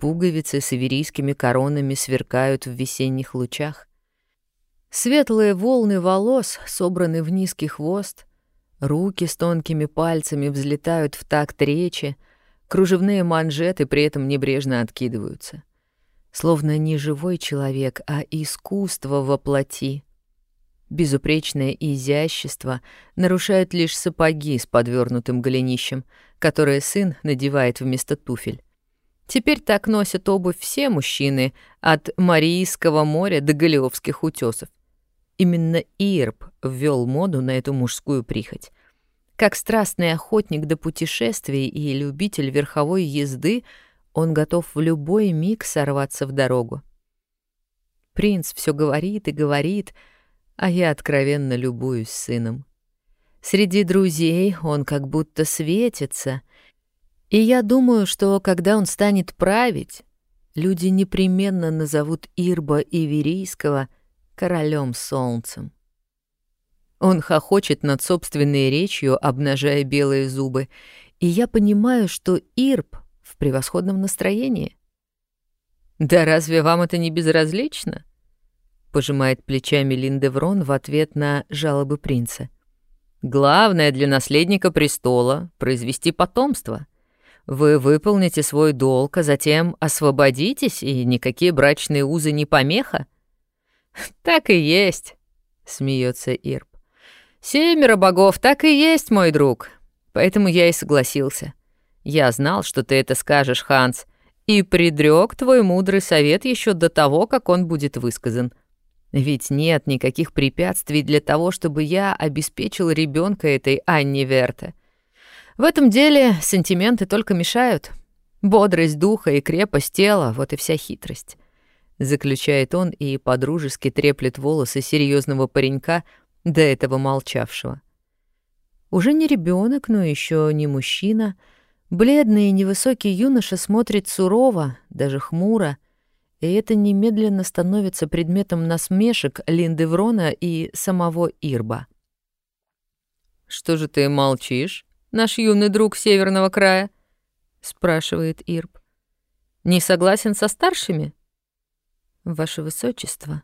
Пуговицы с иверийскими коронами сверкают в весенних лучах. Светлые волны волос собраны в низкий хвост, руки с тонкими пальцами взлетают в такт речи, кружевные манжеты при этом небрежно откидываются словно не живой человек, а искусство во плоти. Безупречное изящество нарушают лишь сапоги с подвернутым голенищем, которые сын надевает вместо туфель. Теперь так носят обувь все мужчины, от Марийского моря до Голиовских утесов. Именно Ирб ввел моду на эту мужскую прихоть. Как страстный охотник до путешествий и любитель верховой езды — он готов в любой миг сорваться в дорогу. Принц все говорит и говорит, а я откровенно любуюсь сыном. Среди друзей он как будто светится, и я думаю, что когда он станет править, люди непременно назовут Ирба Иверийского королем солнцем. Он хохочет над собственной речью, обнажая белые зубы, и я понимаю, что Ирб в превосходном настроении. «Да разве вам это не безразлично?» — пожимает плечами Линдеврон в ответ на жалобы принца. «Главное для наследника престола — произвести потомство. Вы выполните свой долг, а затем освободитесь, и никакие брачные узы не помеха». «Так и есть», — смеется Ирб. «Семеро богов, так и есть, мой друг. Поэтому я и согласился. Я знал, что ты это скажешь, Ханс, и предрек твой мудрый совет еще до того, как он будет высказан. Ведь нет никаких препятствий для того, чтобы я обеспечил ребенка этой Анни Верте. В этом деле сантименты только мешают. Бодрость духа и крепость тела — вот и вся хитрость. Заключает он и подружески треплет волосы серьезного паренька, до этого молчавшего. Уже не ребенок, но еще не мужчина — Бледный и невысокий юноша смотрит сурово, даже хмуро, и это немедленно становится предметом насмешек Линдеврона и самого Ирба. «Что же ты молчишь, наш юный друг Северного края?» — спрашивает Ирб. «Не согласен со старшими?» «Ваше Высочество»,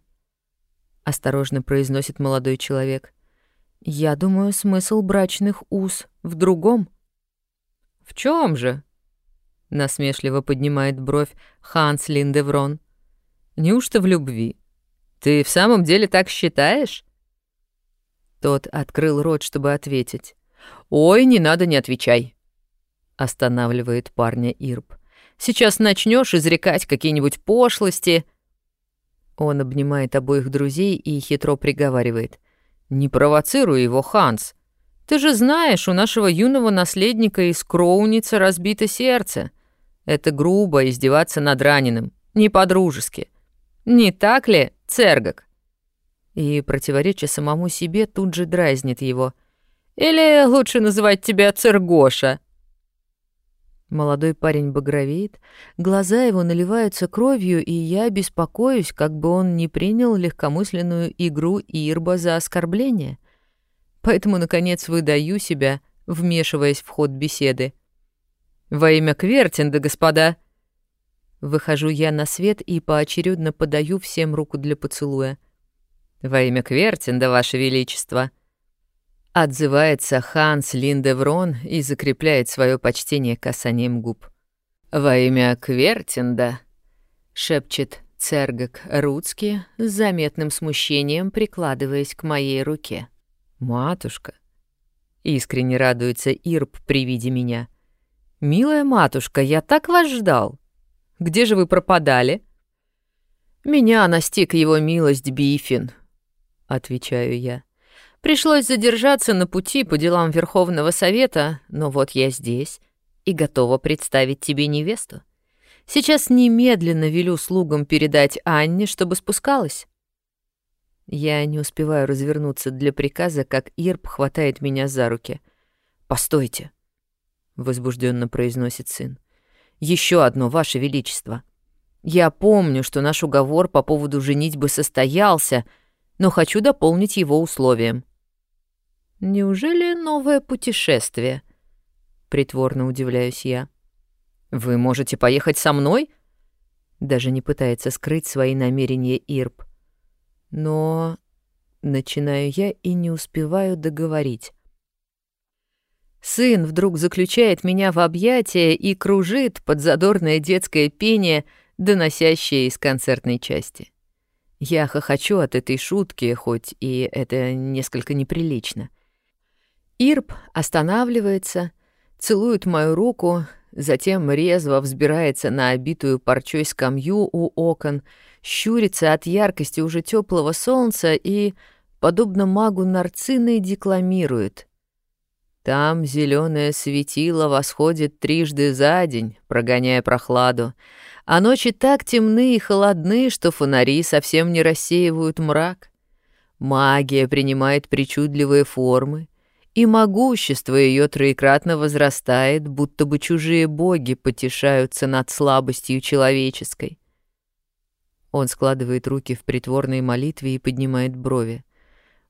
— осторожно произносит молодой человек, Я думаю, смысл брачных уз в другом. В чем же? Насмешливо поднимает бровь Ханс Линдеврон. Неужто в любви? Ты в самом деле так считаешь? Тот открыл рот, чтобы ответить. «Ой, не надо, не отвечай!» Останавливает парня Ирб. «Сейчас начнешь изрекать какие-нибудь пошлости!» Он обнимает обоих друзей и хитро приговаривает. «Не провоцируй его, Ханс. Ты же знаешь, у нашего юного наследника из Кроуница разбито сердце. Это грубо издеваться над раненым, не по-дружески. Не так ли, Цергак?» И, противореча самому себе, тут же дразнит его. «Или лучше называть тебя Цергоша?» Молодой парень багровеет, глаза его наливаются кровью, и я беспокоюсь, как бы он не принял легкомысленную игру Ирба за оскорбление. Поэтому, наконец, выдаю себя, вмешиваясь в ход беседы. «Во имя Квертинда, господа!» Выхожу я на свет и поочередно подаю всем руку для поцелуя. «Во имя Квертинда, ваше величество!» Отзывается Ханс Линдеврон и закрепляет свое почтение касанием губ. «Во имя Квертинда», — шепчет Цергак Руцки с заметным смущением, прикладываясь к моей руке. «Матушка», — искренне радуется Ирб при виде меня. «Милая матушка, я так вас ждал. Где же вы пропадали?» «Меня настиг его милость Бифин», — отвечаю я. Пришлось задержаться на пути по делам Верховного Совета, но вот я здесь и готова представить тебе невесту. Сейчас немедленно велю слугам передать Анне, чтобы спускалась. Я не успеваю развернуться для приказа, как Ирб хватает меня за руки. «Постойте», — возбужденно произносит сын. Еще одно, Ваше Величество. Я помню, что наш уговор по поводу женитьбы состоялся, но хочу дополнить его условием. Неужели новое путешествие? Притворно удивляюсь я. Вы можете поехать со мной? Даже не пытается скрыть свои намерения Ирб. Но начинаю я и не успеваю договорить. Сын вдруг заключает меня в объятия и кружит под задорное детское пение, доносящее из концертной части. Я хохочу от этой шутки, хоть и это несколько неприлично. Ирб останавливается, целует мою руку, затем резво взбирается на обитую парчой скамью у окон, щурится от яркости уже теплого солнца и, подобно магу нарцины, декламирует. Там зеленое светило восходит трижды за день, прогоняя прохладу, а ночи так темны и холодны, что фонари совсем не рассеивают мрак. Магия принимает причудливые формы — и могущество ее троекратно возрастает, будто бы чужие боги потешаются над слабостью человеческой. Он складывает руки в притворной молитве и поднимает брови.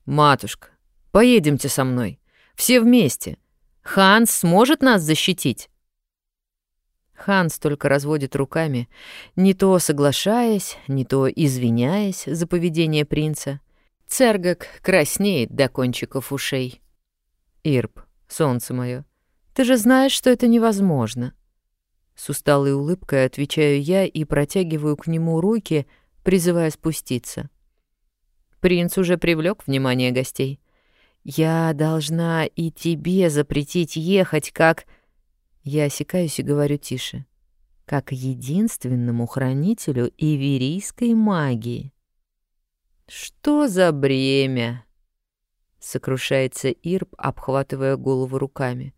«Матушка, поедемте со мной. Все вместе. Ханс сможет нас защитить?» Ханс только разводит руками, не то соглашаясь, не то извиняясь за поведение принца. Цергак краснеет до кончиков ушей. Ирб, солнце мое, ты же знаешь, что это невозможно. С усталой улыбкой отвечаю я и протягиваю к нему руки, призывая спуститься. Принц уже привлек внимание гостей. Я должна и тебе запретить ехать, как... Я осекаюсь и говорю тише. Как единственному хранителю иверийской магии. Что за бремя? сокрушается Ирб, обхватывая голову руками.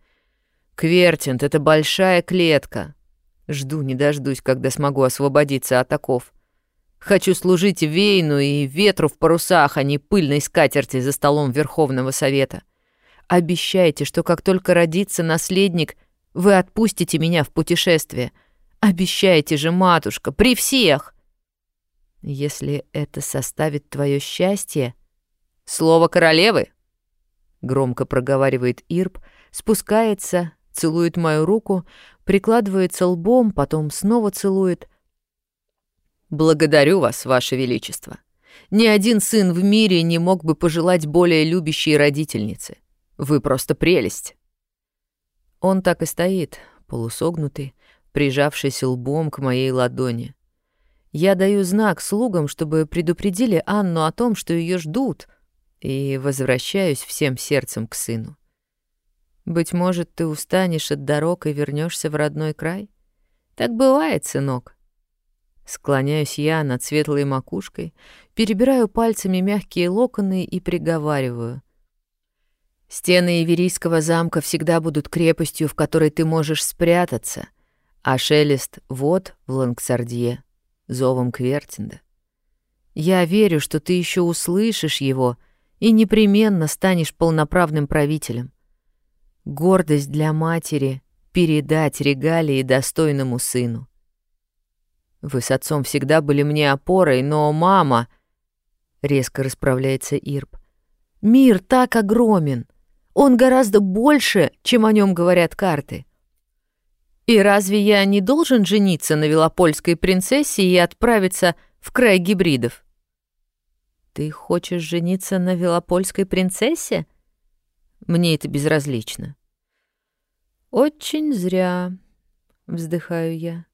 Квертинт — это большая клетка. Жду не дождусь, когда смогу освободиться от оков. Хочу служить Вейну и ветру в парусах, а не пыльной скатерти за столом Верховного Совета. Обещайте, что как только родится наследник, вы отпустите меня в путешествие. Обещайте же, матушка, при всех. Если это составит твое счастье... Слово королевы Громко проговаривает Ирб, спускается, целует мою руку, прикладывается лбом, потом снова целует. «Благодарю вас, ваше величество. Ни один сын в мире не мог бы пожелать более любящей родительницы. Вы просто прелесть. Он так и стоит, полусогнутый, прижавшись лбом к моей ладони. Я даю знак слугам, чтобы предупредили Анну о том, что ее ждут, и возвращаюсь всем сердцем к сыну. Быть может, ты устанешь от дорог и вернешься в родной край? Так бывает, сынок. Склоняюсь я над светлой макушкой, перебираю пальцами мягкие локоны и приговариваю. Стены Иверийского замка всегда будут крепостью, в которой ты можешь спрятаться, а шелест — вот в Лангсардье, зовом Квертинда. Я верю, что ты еще услышишь его и непременно станешь полноправным правителем. Гордость для матери — передать регалии достойному сыну. Вы с отцом всегда были мне опорой, но мама...» Резко расправляется Ирб. «Мир так огромен. Он гораздо больше, чем о нем говорят карты. И разве я не должен жениться на велопольской принцессе и отправиться в край гибридов?» «Ты хочешь жениться на велопольской принцессе?» «Мне это безразлично». «Очень зря», — вздыхаю я.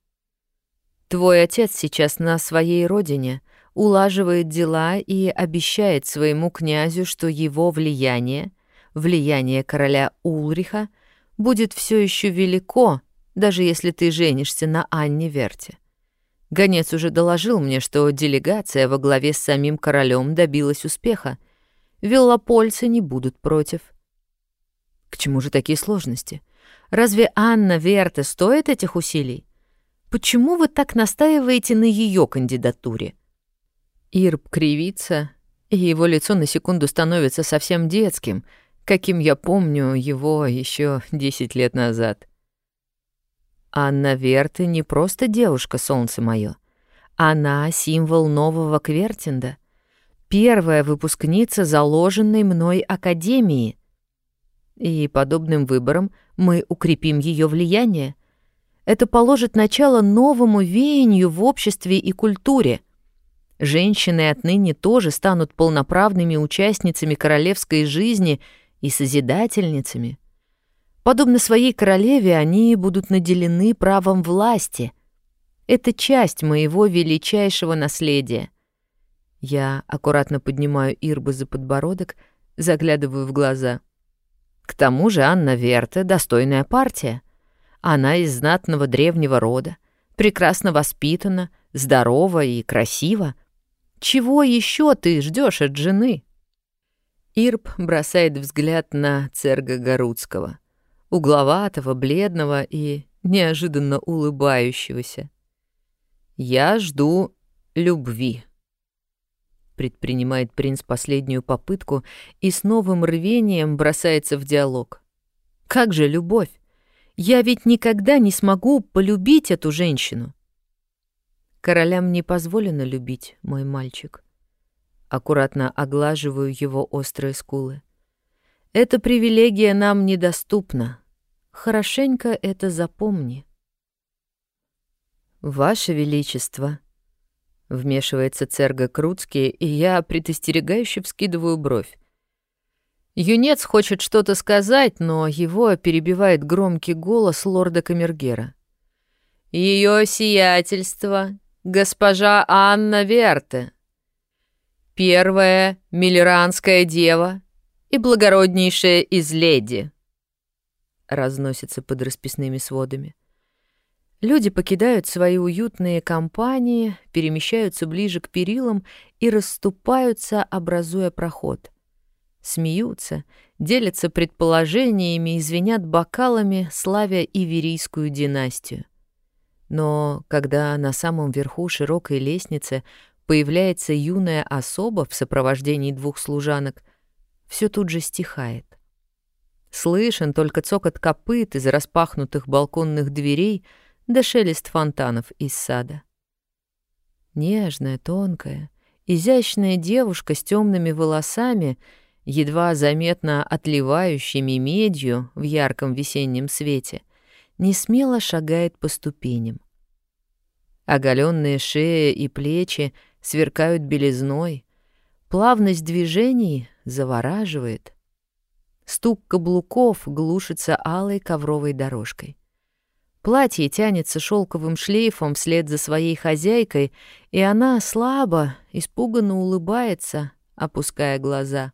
Твой отец сейчас на своей родине, улаживает дела и обещает своему князю, что его влияние, влияние короля Улриха, будет все еще велико, даже если ты женишься на Анне Верте. Гонец уже доложил мне, что делегация во главе с самим королем добилась успеха. Веллопольцы не будут против. К чему же такие сложности? Разве Анна Верте стоит этих усилий? Почему вы так настаиваете на ее кандидатуре?» Ирб кривится, и его лицо на секунду становится совсем детским, каким я помню его еще десять лет назад. Анна Верты не просто девушка, солнце мое. Она — символ нового Квертинда, первая выпускница заложенной мной академии. И подобным выбором мы укрепим ее влияние — это положит начало новому веянию в обществе и культуре. Женщины отныне тоже станут полноправными участницами королевской жизни и созидательницами. Подобно своей королеве, они будут наделены правом власти. Это часть моего величайшего наследия. Я аккуратно поднимаю Ирбу за подбородок, заглядываю в глаза. К тому же Анна Верте — достойная партия. Она из знатного древнего рода, прекрасно воспитана, здорова и красива. Чего еще ты ждешь от жены? Ирб бросает взгляд на церга Горудского, угловатого, бледного и неожиданно улыбающегося. «Я жду любви», — предпринимает принц последнюю попытку и с новым рвением бросается в диалог. «Как же любовь? Я ведь никогда не смогу полюбить эту женщину. Королям не позволено любить, мой мальчик. Аккуратно оглаживаю его острые скулы. Эта привилегия нам недоступна. Хорошенько это запомни. Ваше Величество, вмешивается церга Круцкий, и я предостерегающе вскидываю бровь. Юнец хочет что-то сказать, но его перебивает громкий голос лорда Камергера. «Ее сиятельство, госпожа Анна Верте, первая миллеранская дева и благороднейшая из леди», разносится под расписными сводами. Люди покидают свои уютные компании, перемещаются ближе к перилам и расступаются, образуя проход смеются, делятся предположениями и звенят бокалами, славя Иверийскую династию. Но когда на самом верху широкой лестницы появляется юная особа в сопровождении двух служанок, все тут же стихает. Слышен только цокот копыт из распахнутых балконных дверей да шелест фонтанов из сада. Нежная, тонкая, изящная девушка с темными волосами — едва заметно отливающими медью в ярком весеннем свете, не смело шагает по ступеням. Оголенные шеи и плечи сверкают белизной, плавность движений завораживает. Стук каблуков глушится алой ковровой дорожкой. Платье тянется шелковым шлейфом вслед за своей хозяйкой, и она слабо, испуганно улыбается, опуская глаза.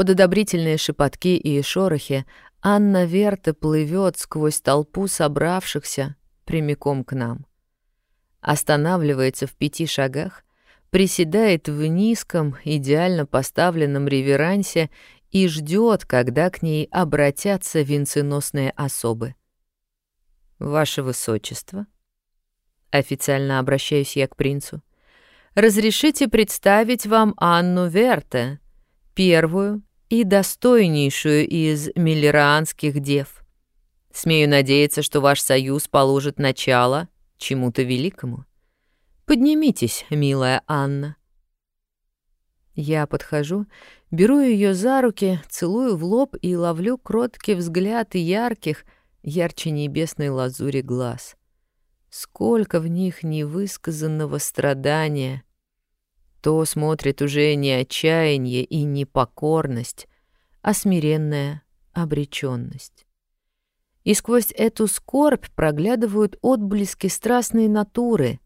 Под одобрительные шепотки и шорохи Анна Верта плывет сквозь толпу собравшихся прямиком к нам. Останавливается в пяти шагах, приседает в низком, идеально поставленном реверансе и ждет, когда к ней обратятся венценосные особы. «Ваше Высочество», — официально обращаюсь я к принцу, — «разрешите представить вам Анну Верте, первую и достойнейшую из миллеранских дев. Смею надеяться, что ваш союз положит начало чему-то великому. Поднимитесь, милая Анна». Я подхожу, беру ее за руки, целую в лоб и ловлю кроткий взгляд ярких, ярче небесной лазури глаз. Сколько в них невысказанного страдания. То смотрит уже не отчаяние и не покорность, а смиренная обреченность. И сквозь эту скорбь проглядывают отблески страстной натуры,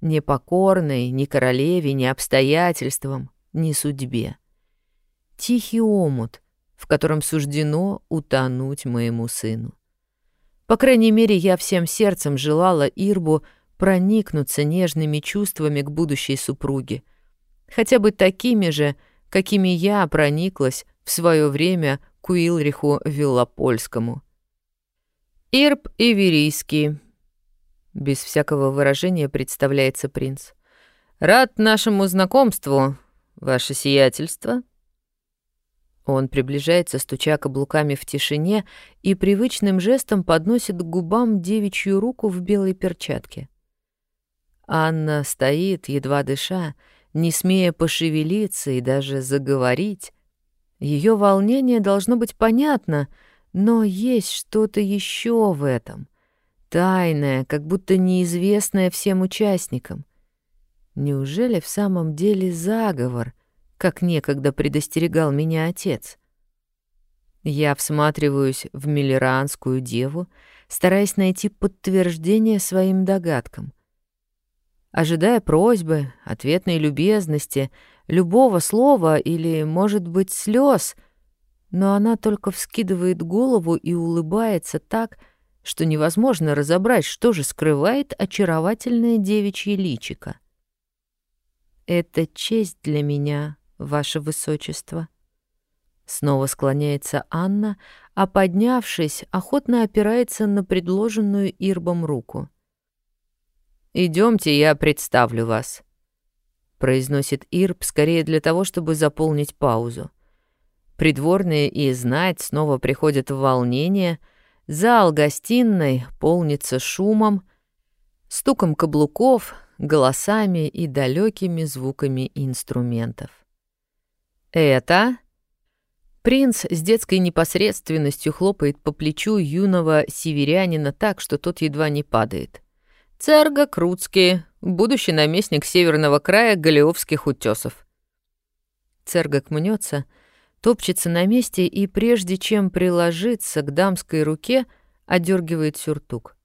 непокорной ни королеве, ни обстоятельствам, ни судьбе. Тихий омут, в котором суждено утонуть моему сыну. По крайней мере, я всем сердцем желала Ирбу проникнуться нежными чувствами к будущей супруге, хотя бы такими же, какими я прониклась в свое время к Уилриху Виллопольскому. «Ирб Иверийский», — без всякого выражения представляется принц. «Рад нашему знакомству, ваше сиятельство». Он приближается, стуча каблуками в тишине, и привычным жестом подносит к губам девичью руку в белой перчатке. Анна стоит, едва дыша, не смея пошевелиться и даже заговорить. Ее волнение должно быть понятно, но есть что-то еще в этом. Тайное, как будто неизвестное всем участникам. Неужели в самом деле заговор — как некогда предостерегал меня отец. Я всматриваюсь в миллеранскую деву, стараясь найти подтверждение своим догадкам. Ожидая просьбы, ответной любезности, любого слова или, может быть, слез, но она только вскидывает голову и улыбается так, что невозможно разобрать, что же скрывает очаровательное девичье личико. Это честь для меня ваше высочество». Снова склоняется Анна, а поднявшись, охотно опирается на предложенную Ирбом руку. «Идемте, я представлю вас», — произносит Ирб скорее для того, чтобы заполнить паузу. Придворные и знать снова приходят в волнение, зал гостиной полнится шумом, стуком каблуков, голосами и далекими звуками инструментов. «Это?» Принц с детской непосредственностью хлопает по плечу юного северянина так, что тот едва не падает. «Церга Круцкий, будущий наместник северного края Галиовских утесов». Цергак мнется, топчется на месте и, прежде чем приложиться к дамской руке, одергивает сюртук.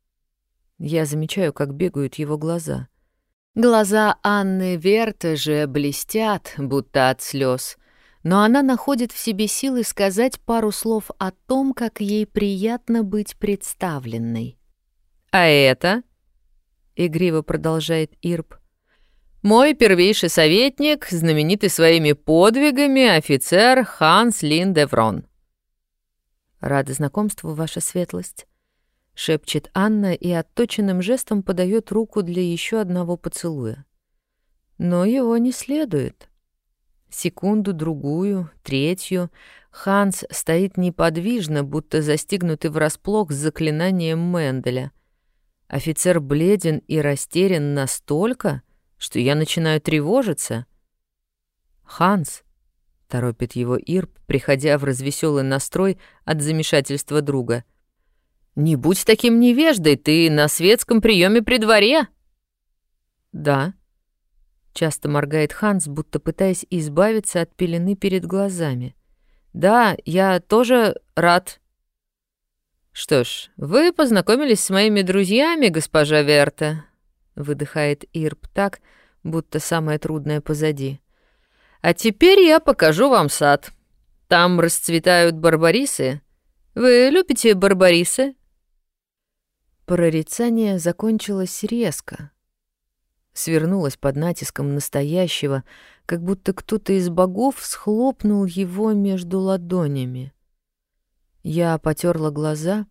Я замечаю, как бегают его глаза. Глаза Анны Верта же блестят, будто от слез — но она находит в себе силы сказать пару слов о том, как ей приятно быть представленной. «А это?» — игриво продолжает Ирб. «Мой первейший советник, знаменитый своими подвигами офицер Ханс Линдеврон». «Рада знакомству, ваша светлость», — шепчет Анна и отточенным жестом подает руку для еще одного поцелуя. Но его не следует. Секунду-другую, третью Ханс стоит неподвижно, будто застигнутый врасплох с заклинанием Менделя. Офицер бледен и растерян настолько, что я начинаю тревожиться. «Ханс», — торопит его Ирб, приходя в развеселый настрой от замешательства друга. «Не будь таким невеждой, ты на светском приеме при дворе!» «Да», Часто моргает Ханс, будто пытаясь избавиться от пелены перед глазами. «Да, я тоже рад». «Что ж, вы познакомились с моими друзьями, госпожа Верта», — выдыхает Ирб так, будто самое трудное позади. «А теперь я покажу вам сад. Там расцветают барбарисы. Вы любите барбарисы?» Прорицание закончилось резко. Свернулось под натиском настоящего, как будто кто-то из богов схлопнул его между ладонями. Я потерла глаза,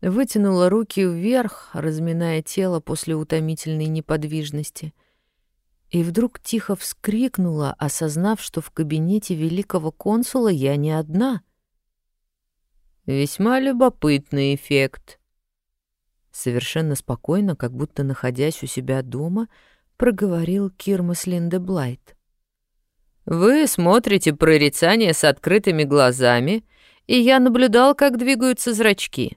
вытянула руки вверх, разминая тело после утомительной неподвижности, и вдруг тихо вскрикнула, осознав, что в кабинете великого консула я не одна. «Весьма любопытный эффект», Совершенно спокойно, как будто находясь у себя дома, проговорил Кирмас Линдеблайт. «Вы смотрите прорицание с открытыми глазами, и я наблюдал, как двигаются зрачки.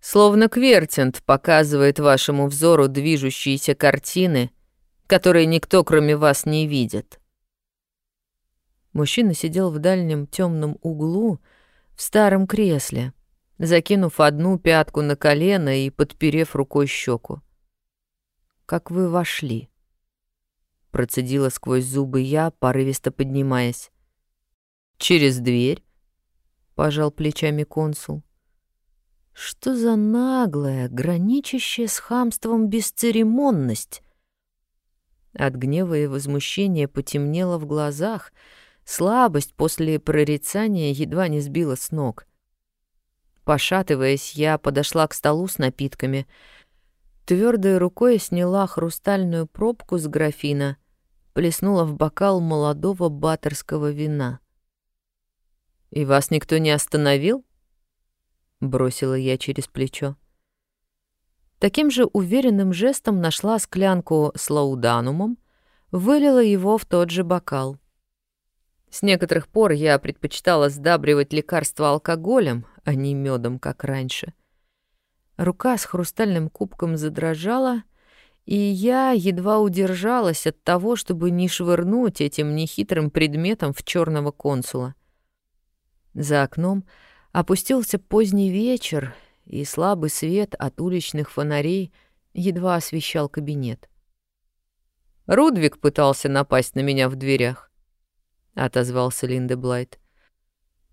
Словно Квертинт показывает вашему взору движущиеся картины, которые никто, кроме вас, не видит». Мужчина сидел в дальнем темном углу, в старом кресле — закинув одну пятку на колено и подперев рукой щеку. «Как вы вошли?» Процедила сквозь зубы я, порывисто поднимаясь. «Через дверь?» — пожал плечами консул. «Что за наглая, граничащая с хамством бесцеремонность?» От гнева и возмущения потемнело в глазах, слабость после прорицания едва не сбила с ног — Пошатываясь, я подошла к столу с напитками. Твердой рукой сняла хрустальную пробку с графина, плеснула в бокал молодого баттерского вина. «И вас никто не остановил?» — бросила я через плечо. Таким же уверенным жестом нашла склянку с лауданумом, вылила его в тот же бокал. С некоторых пор я предпочитала сдабривать лекарства алкоголем, а не медом, как раньше. Рука с хрустальным кубком задрожала, и я едва удержалась от того, чтобы не швырнуть этим нехитрым предметом в черного консула. За окном опустился поздний вечер, и слабый свет от уличных фонарей едва освещал кабинет. Рудвик пытался напасть на меня в дверях, отозвался Линдеблайт.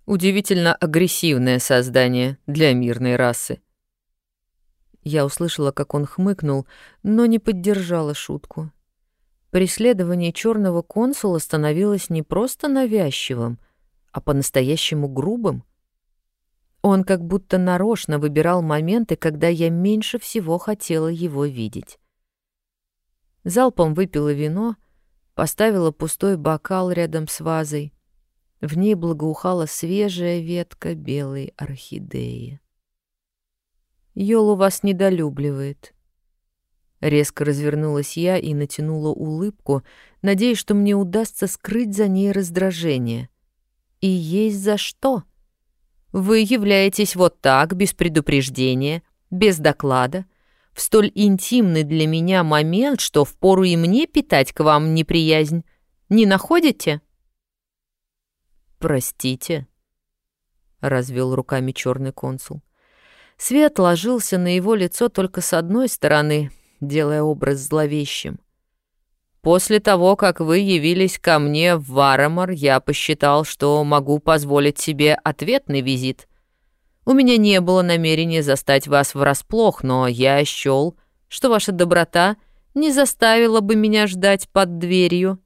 Удивительно агрессивное создание для мирной расы. Я услышала, как он хмыкнул, но не поддержала шутку. Преследование черного консула становилось не просто навязчивым, а по-настоящему грубым. Он как будто нарочно выбирал моменты, когда я меньше всего хотела его видеть. Залпом выпила вино, поставила пустой бокал рядом с вазой — в ней благоухала свежая ветка белой орхидеи. «Йолу вас недолюбливает». Резко развернулась я и натянула улыбку, надеясь, что мне удастся скрыть за ней раздражение. «И есть за что. Вы являетесь вот так, без предупреждения, без доклада, в столь интимный для меня момент, что впору и мне питать к вам неприязнь. Не находите?» «Простите», — развел руками черный консул. Свет ложился на его лицо только с одной стороны, делая образ зловещим. «После того, как вы явились ко мне в Варамор, я посчитал, что могу позволить себе ответный визит. У меня не было намерения застать вас врасплох, но я счёл, что ваша доброта не заставила бы меня ждать под дверью».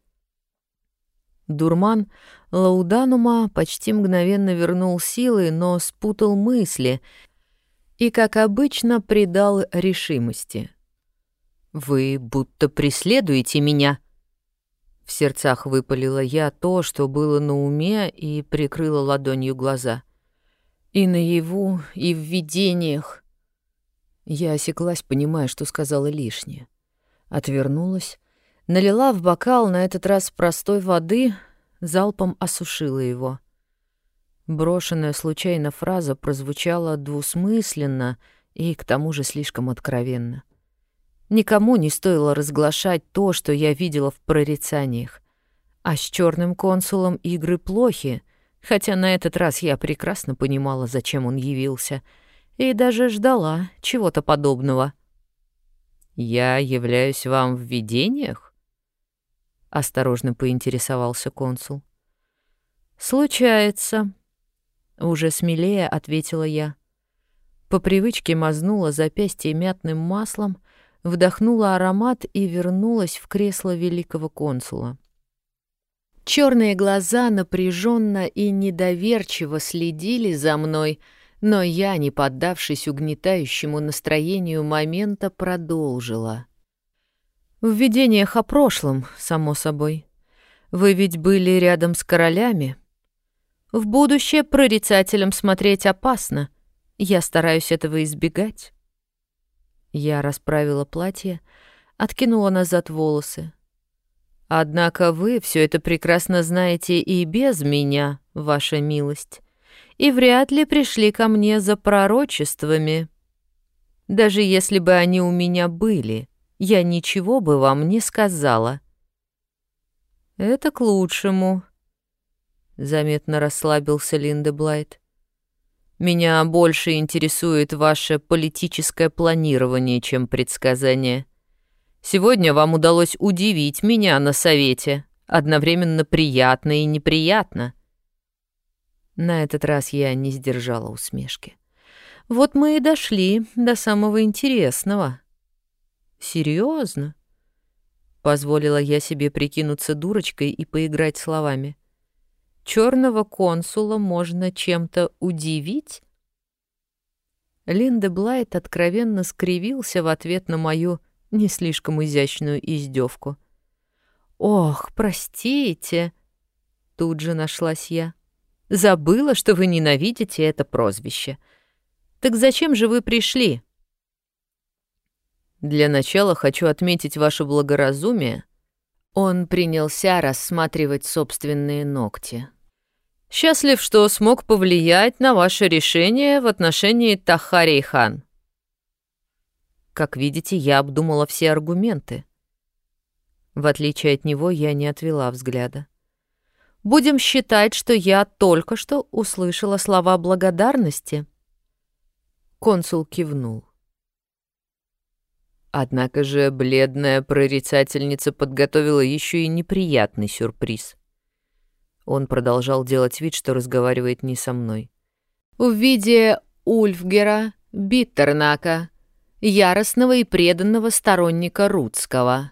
Дурман Лауданума почти мгновенно вернул силы, но спутал мысли и, как обычно, придал решимости. «Вы будто преследуете меня», в сердцах выпалила я то, что было на уме, и прикрыла ладонью глаза. И наяву, и в видениях. Я осеклась, понимая, что сказала лишнее. Отвернулась, налила в бокал на этот раз простой воды, залпом осушила его. Брошенная случайно фраза прозвучала двусмысленно и к тому же слишком откровенно. Никому не стоило разглашать то, что я видела в прорицаниях. А с черным консулом игры плохи, хотя на этот раз я прекрасно понимала, зачем он явился, и даже ждала чего-то подобного. «Я являюсь вам в видениях?» — осторожно поинтересовался консул. «Случается», — уже смелее ответила я. По привычке мазнула запястье мятным маслом, вдохнула аромат и вернулась в кресло великого консула. Черные глаза напряженно и недоверчиво следили за мной, но я, не поддавшись угнетающему настроению момента, продолжила. В видениях о прошлом, само собой. Вы ведь были рядом с королями. В будущее прорицателям смотреть опасно. Я стараюсь этого избегать. Я расправила платье, откинула назад волосы. Однако вы все это прекрасно знаете и без меня, ваша милость, и вряд ли пришли ко мне за пророчествами. Даже если бы они у меня были, я ничего бы вам не сказала. Это к лучшему, заметно расслабился Линда Блайт. Меня больше интересует ваше политическое планирование, чем предсказание. Сегодня вам удалось удивить меня на совете, одновременно приятно и неприятно. На этот раз я не сдержала усмешки. Вот мы и дошли до самого интересного. Серьезно? Позволила я себе прикинуться дурочкой и поиграть словами. Черного консула можно чем-то удивить? Линда Блайт откровенно скривился в ответ на мою не слишком изящную издевку. «Ох, простите!» Тут же нашлась я. «Забыла, что вы ненавидите это прозвище. Так зачем же вы пришли?» «Для начала хочу отметить ваше благоразумие», он принялся рассматривать собственные ногти. «Счастлив, что смог повлиять на ваше решение в отношении Тахари хан. Как видите, я обдумала все аргументы. В отличие от него, я не отвела взгляда. Будем считать, что я только что услышала слова благодарности. Консул кивнул. Однако же бледная прорицательница подготовила еще и неприятный сюрприз. Он продолжал делать вид, что разговаривает не со мной. «В виде Ульфгера Биттернака, яростного и преданного сторонника Рудского».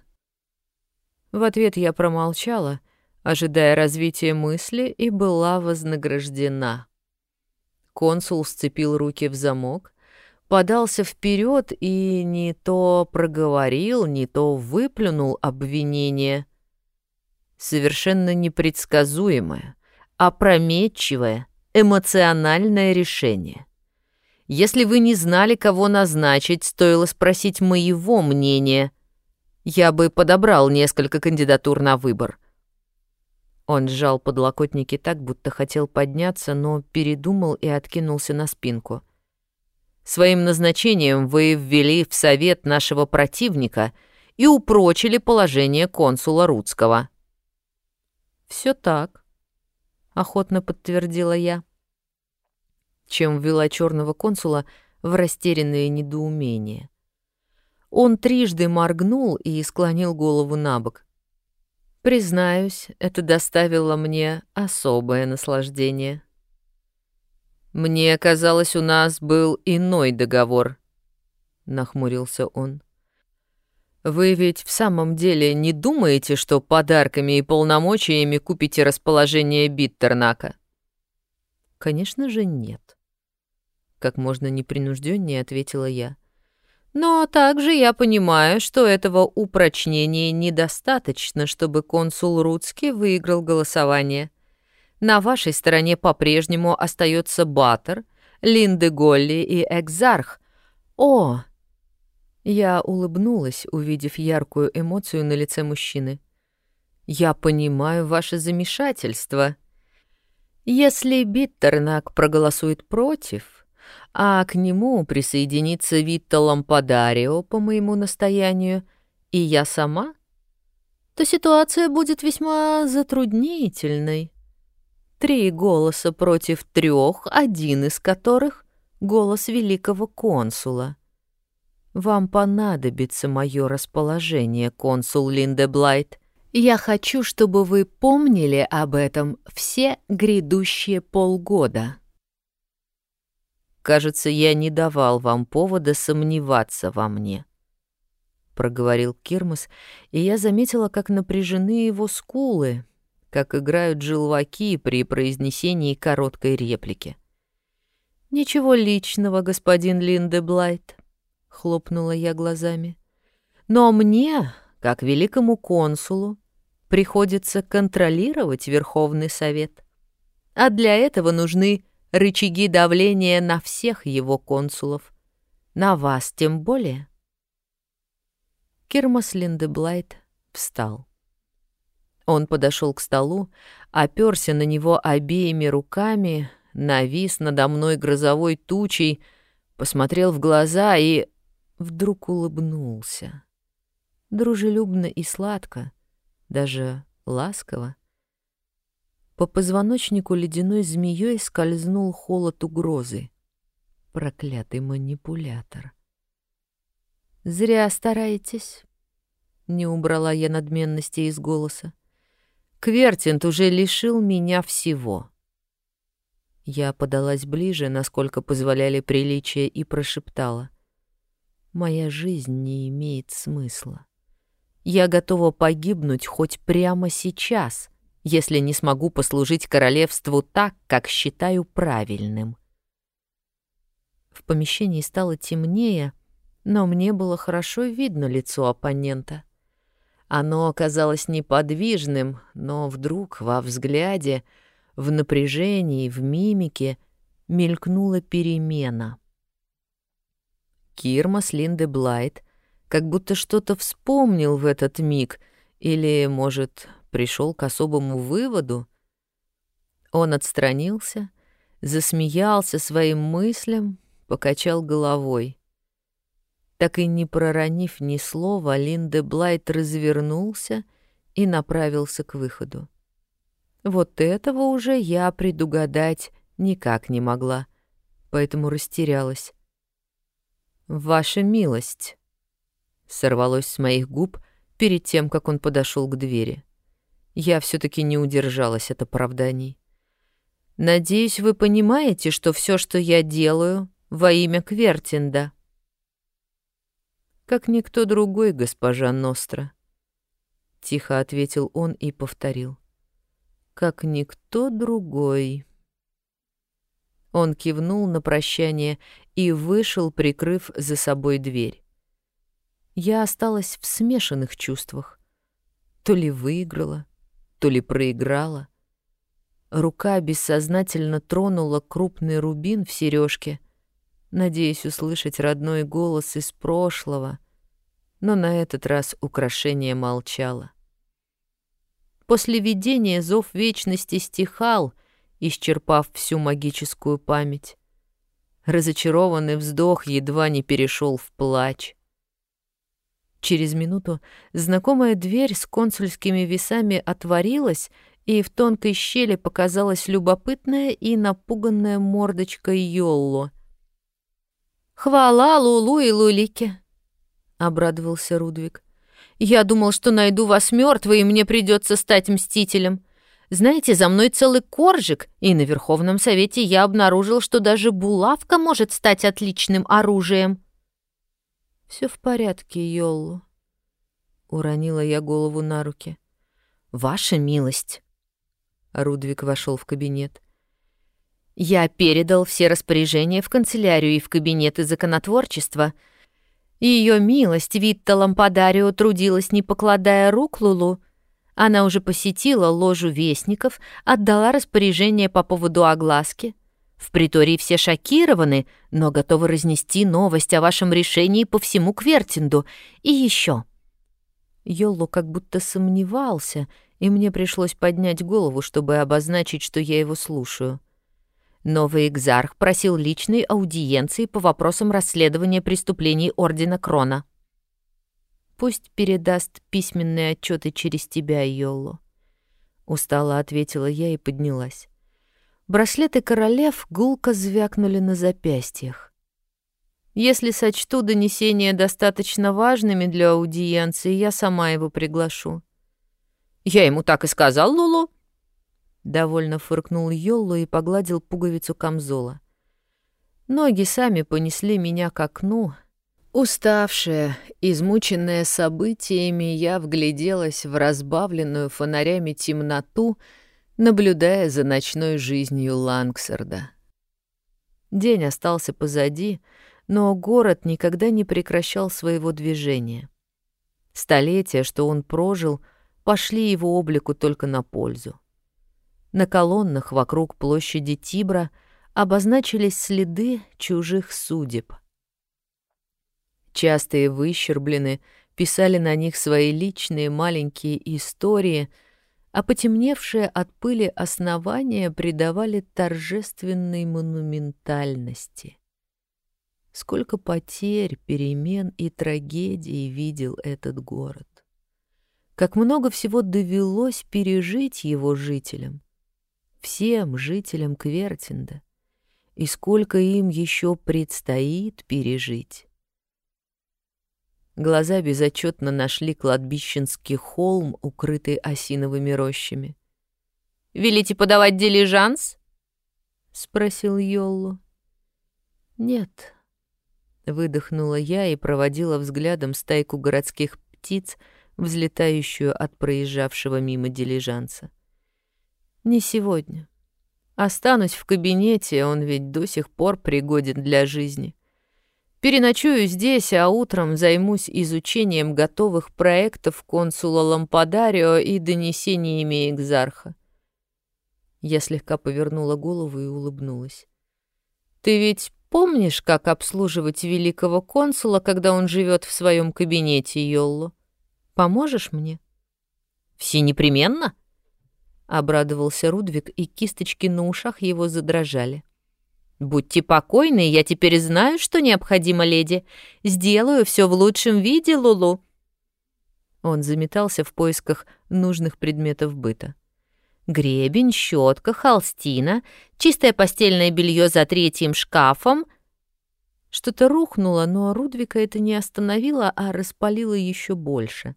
В ответ я промолчала, ожидая развития мысли, и была вознаграждена. Консул сцепил руки в замок, подался вперед и не то проговорил, не то выплюнул обвинение. Совершенно непредсказуемое, опрометчивое, эмоциональное решение. Если вы не знали, кого назначить, стоило спросить моего мнения. Я бы подобрал несколько кандидатур на выбор. Он сжал подлокотники так, будто хотел подняться, но передумал и откинулся на спинку — Своим назначением вы ввели в совет нашего противника и упрочили положение консула Рудского». «Все так», — охотно подтвердила я, чем ввела черного консула в растерянное недоумение. Он трижды моргнул и склонил голову на бок. Признаюсь, это доставило мне особое наслаждение. «Мне казалось, у нас был иной договор», — нахмурился он. «Вы ведь в самом деле не думаете, что подарками и полномочиями купите расположение Биттернака?» «Конечно же нет», — как можно непринужденнее ответила я. «Но также я понимаю, что этого упрочнения недостаточно, чтобы консул Рудский выиграл голосование». На вашей стороне по-прежнему остается Баттер, Линды Голли и Экзарх. О! Я улыбнулась, увидев яркую эмоцию на лице мужчины. Я понимаю ваше замешательство. Если Биттернак проголосует против, а к нему присоединится Витта Лампадарио по моему настоянию, и я сама, то ситуация будет весьма затруднительной. Три голоса против трех, один из которых — голос великого консула. Вам понадобится мое расположение, консул Линдеблайт. Я хочу, чтобы вы помнили об этом все грядущие полгода. Кажется, я не давал вам повода сомневаться во мне. Проговорил Кирмас, и я заметила, как напряжены его скулы, как играют желваки при произнесении короткой реплики. «Ничего личного, господин Линдеблайт», — хлопнула я глазами. «Но мне, как великому консулу, приходится контролировать Верховный Совет. А для этого нужны рычаги давления на всех его консулов. На вас тем более». Кирмас Линдеблайт встал. Он подошел к столу, оперся на него обеими руками, навис надо мной грозовой тучей, посмотрел в глаза и вдруг улыбнулся. Дружелюбно и сладко, даже ласково. По позвоночнику ледяной змеей скользнул холод угрозы. Проклятый манипулятор. «Зря стараетесь», — не убрала я надменности из голоса. Квертинт уже лишил меня всего. Я подалась ближе, насколько позволяли приличия, и прошептала. «Моя жизнь не имеет смысла. Я готова погибнуть хоть прямо сейчас, если не смогу послужить королевству так, как считаю правильным». В помещении стало темнее, но мне было хорошо видно лицо оппонента — оно оказалось неподвижным, но вдруг во взгляде, в напряжении, в мимике мелькнула перемена. Кирмас Линде Блайт как будто что-то вспомнил в этот миг или, может, пришел к особому выводу. Он отстранился, засмеялся своим мыслям, покачал головой. Так и не проронив ни слова, Линде Блайт развернулся и направился к выходу. Вот этого уже я предугадать никак не могла, поэтому растерялась. «Ваша милость!» — сорвалось с моих губ перед тем, как он подошел к двери. Я все таки не удержалась от оправданий. «Надеюсь, вы понимаете, что все, что я делаю, во имя Квертинда» как никто другой, госпожа Ностра. Тихо ответил он и повторил. Как никто другой. Он кивнул на прощание и вышел, прикрыв за собой дверь. Я осталась в смешанных чувствах. То ли выиграла, то ли проиграла. Рука бессознательно тронула крупный рубин в сережке — надеясь услышать родной голос из прошлого, но на этот раз украшение молчало. После видения зов вечности стихал, исчерпав всю магическую память. Разочарованный вздох едва не перешел в плач. Через минуту знакомая дверь с консульскими весами отворилась, и в тонкой щели показалась любопытная и напуганная мордочка Йолло — «Хвала Лулу и Лулике!» — обрадовался Рудвик. «Я думал, что найду вас мертвой, и мне придется стать мстителем. Знаете, за мной целый коржик, и на Верховном Совете я обнаружил, что даже булавка может стать отличным оружием». Все в порядке, Йоллу», — уронила я голову на руки. «Ваша милость!» Рудвик вошел в кабинет. Я передал все распоряжения в канцелярию и в кабинеты законотворчества. Ее милость Витта Лампадарио трудилась, не покладая рук Лулу. Она уже посетила ложу вестников, отдала распоряжение по поводу огласки. В притории все шокированы, но готовы разнести новость о вашем решении по всему Квертинду. И еще. Йолло как будто сомневался, и мне пришлось поднять голову, чтобы обозначить, что я его слушаю. — Новый экзарх просил личной аудиенции по вопросам расследования преступлений Ордена Крона. Пусть передаст письменные отчеты через тебя, Йолло. Устало ответила я и поднялась. Браслеты королев гулко звякнули на запястьях. Если сочту донесения достаточно важными для аудиенции, я сама его приглашу. Я ему так и сказал, Лулу. Довольно фыркнул Йоллу и погладил пуговицу камзола. Ноги сами понесли меня к окну. Уставшая, измученная событиями, я вгляделась в разбавленную фонарями темноту, наблюдая за ночной жизнью Лангсерда. День остался позади, но город никогда не прекращал своего движения. Столетия, что он прожил, пошли его облику только на пользу. На колоннах вокруг площади Тибра обозначились следы чужих судеб. Частые выщерблены писали на них свои личные маленькие истории — а потемневшие от пыли основания придавали торжественной монументальности. Сколько потерь, перемен и трагедий видел этот город. Как много всего довелось пережить его жителям, всем жителям Квертинда, и сколько им еще предстоит пережить. Глаза безотчетно нашли кладбищенский холм, укрытый осиновыми рощами. «Велите подавать дилижанс?» — спросил Йоллу. «Нет», — выдохнула я и проводила взглядом стайку городских птиц, взлетающую от проезжавшего мимо дилижанса. «Не сегодня. Останусь в кабинете, он ведь до сих пор пригоден для жизни. Переночую здесь, а утром займусь изучением готовых проектов консула Лампадарио и донесениями Экзарха. Я слегка повернула голову и улыбнулась. «Ты ведь помнишь, как обслуживать великого консула, когда он живет в своем кабинете, Йолло? Поможешь мне?» «Все непременно?» — обрадовался Рудвик, и кисточки на ушах его задрожали. «Будьте покойны, я теперь знаю, что необходимо, леди. Сделаю все в лучшем виде, Лулу». Он заметался в поисках нужных предметов быта. Гребень, щетка, холстина, чистое постельное белье за третьим шкафом. Что-то рухнуло, но Рудвика это не остановило, а распалило еще больше.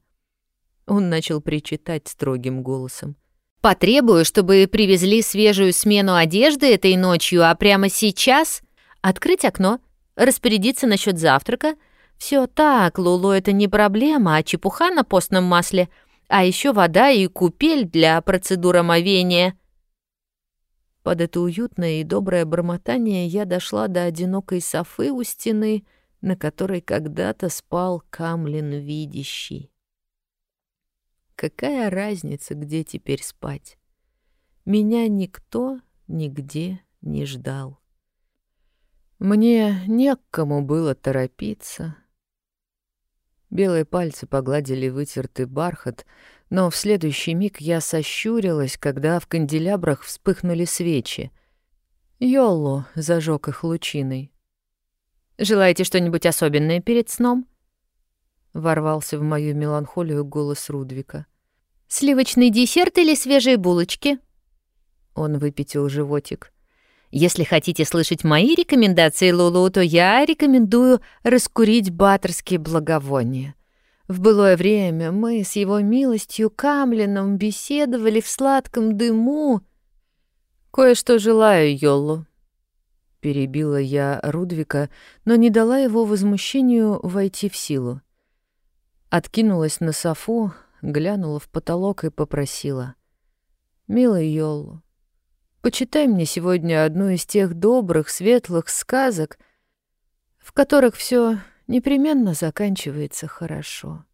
Он начал причитать строгим голосом. Потребую, чтобы привезли свежую смену одежды этой ночью, а прямо сейчас открыть окно, распорядиться насчет завтрака. Все так, Лулу, это не проблема, а чепуха на постном масле. А еще вода и купель для процедуры омовения. Под это уютное и доброе бормотание я дошла до одинокой софы у стены, на которой когда-то спал Камлин Видящий. Какая разница, где теперь спать? Меня никто нигде не ждал. Мне не к кому было торопиться. Белые пальцы погладили вытертый бархат, но в следующий миг я сощурилась, когда в канделябрах вспыхнули свечи. Йолло зажег их лучиной. «Желаете что-нибудь особенное перед сном?» Ворвался в мою меланхолию голос Рудвика. «Сливочный десерт или свежие булочки?» Он выпятил животик. «Если хотите слышать мои рекомендации, Лулу, то я рекомендую раскурить баттерские благовония. В былое время мы с его милостью Камлином беседовали в сладком дыму. Кое-что желаю, Йоллу». Перебила я Рудвика, но не дала его возмущению войти в силу откинулась на софу, глянула в потолок и попросила. «Милый Йоллу, почитай мне сегодня одну из тех добрых, светлых сказок, в которых все непременно заканчивается хорошо».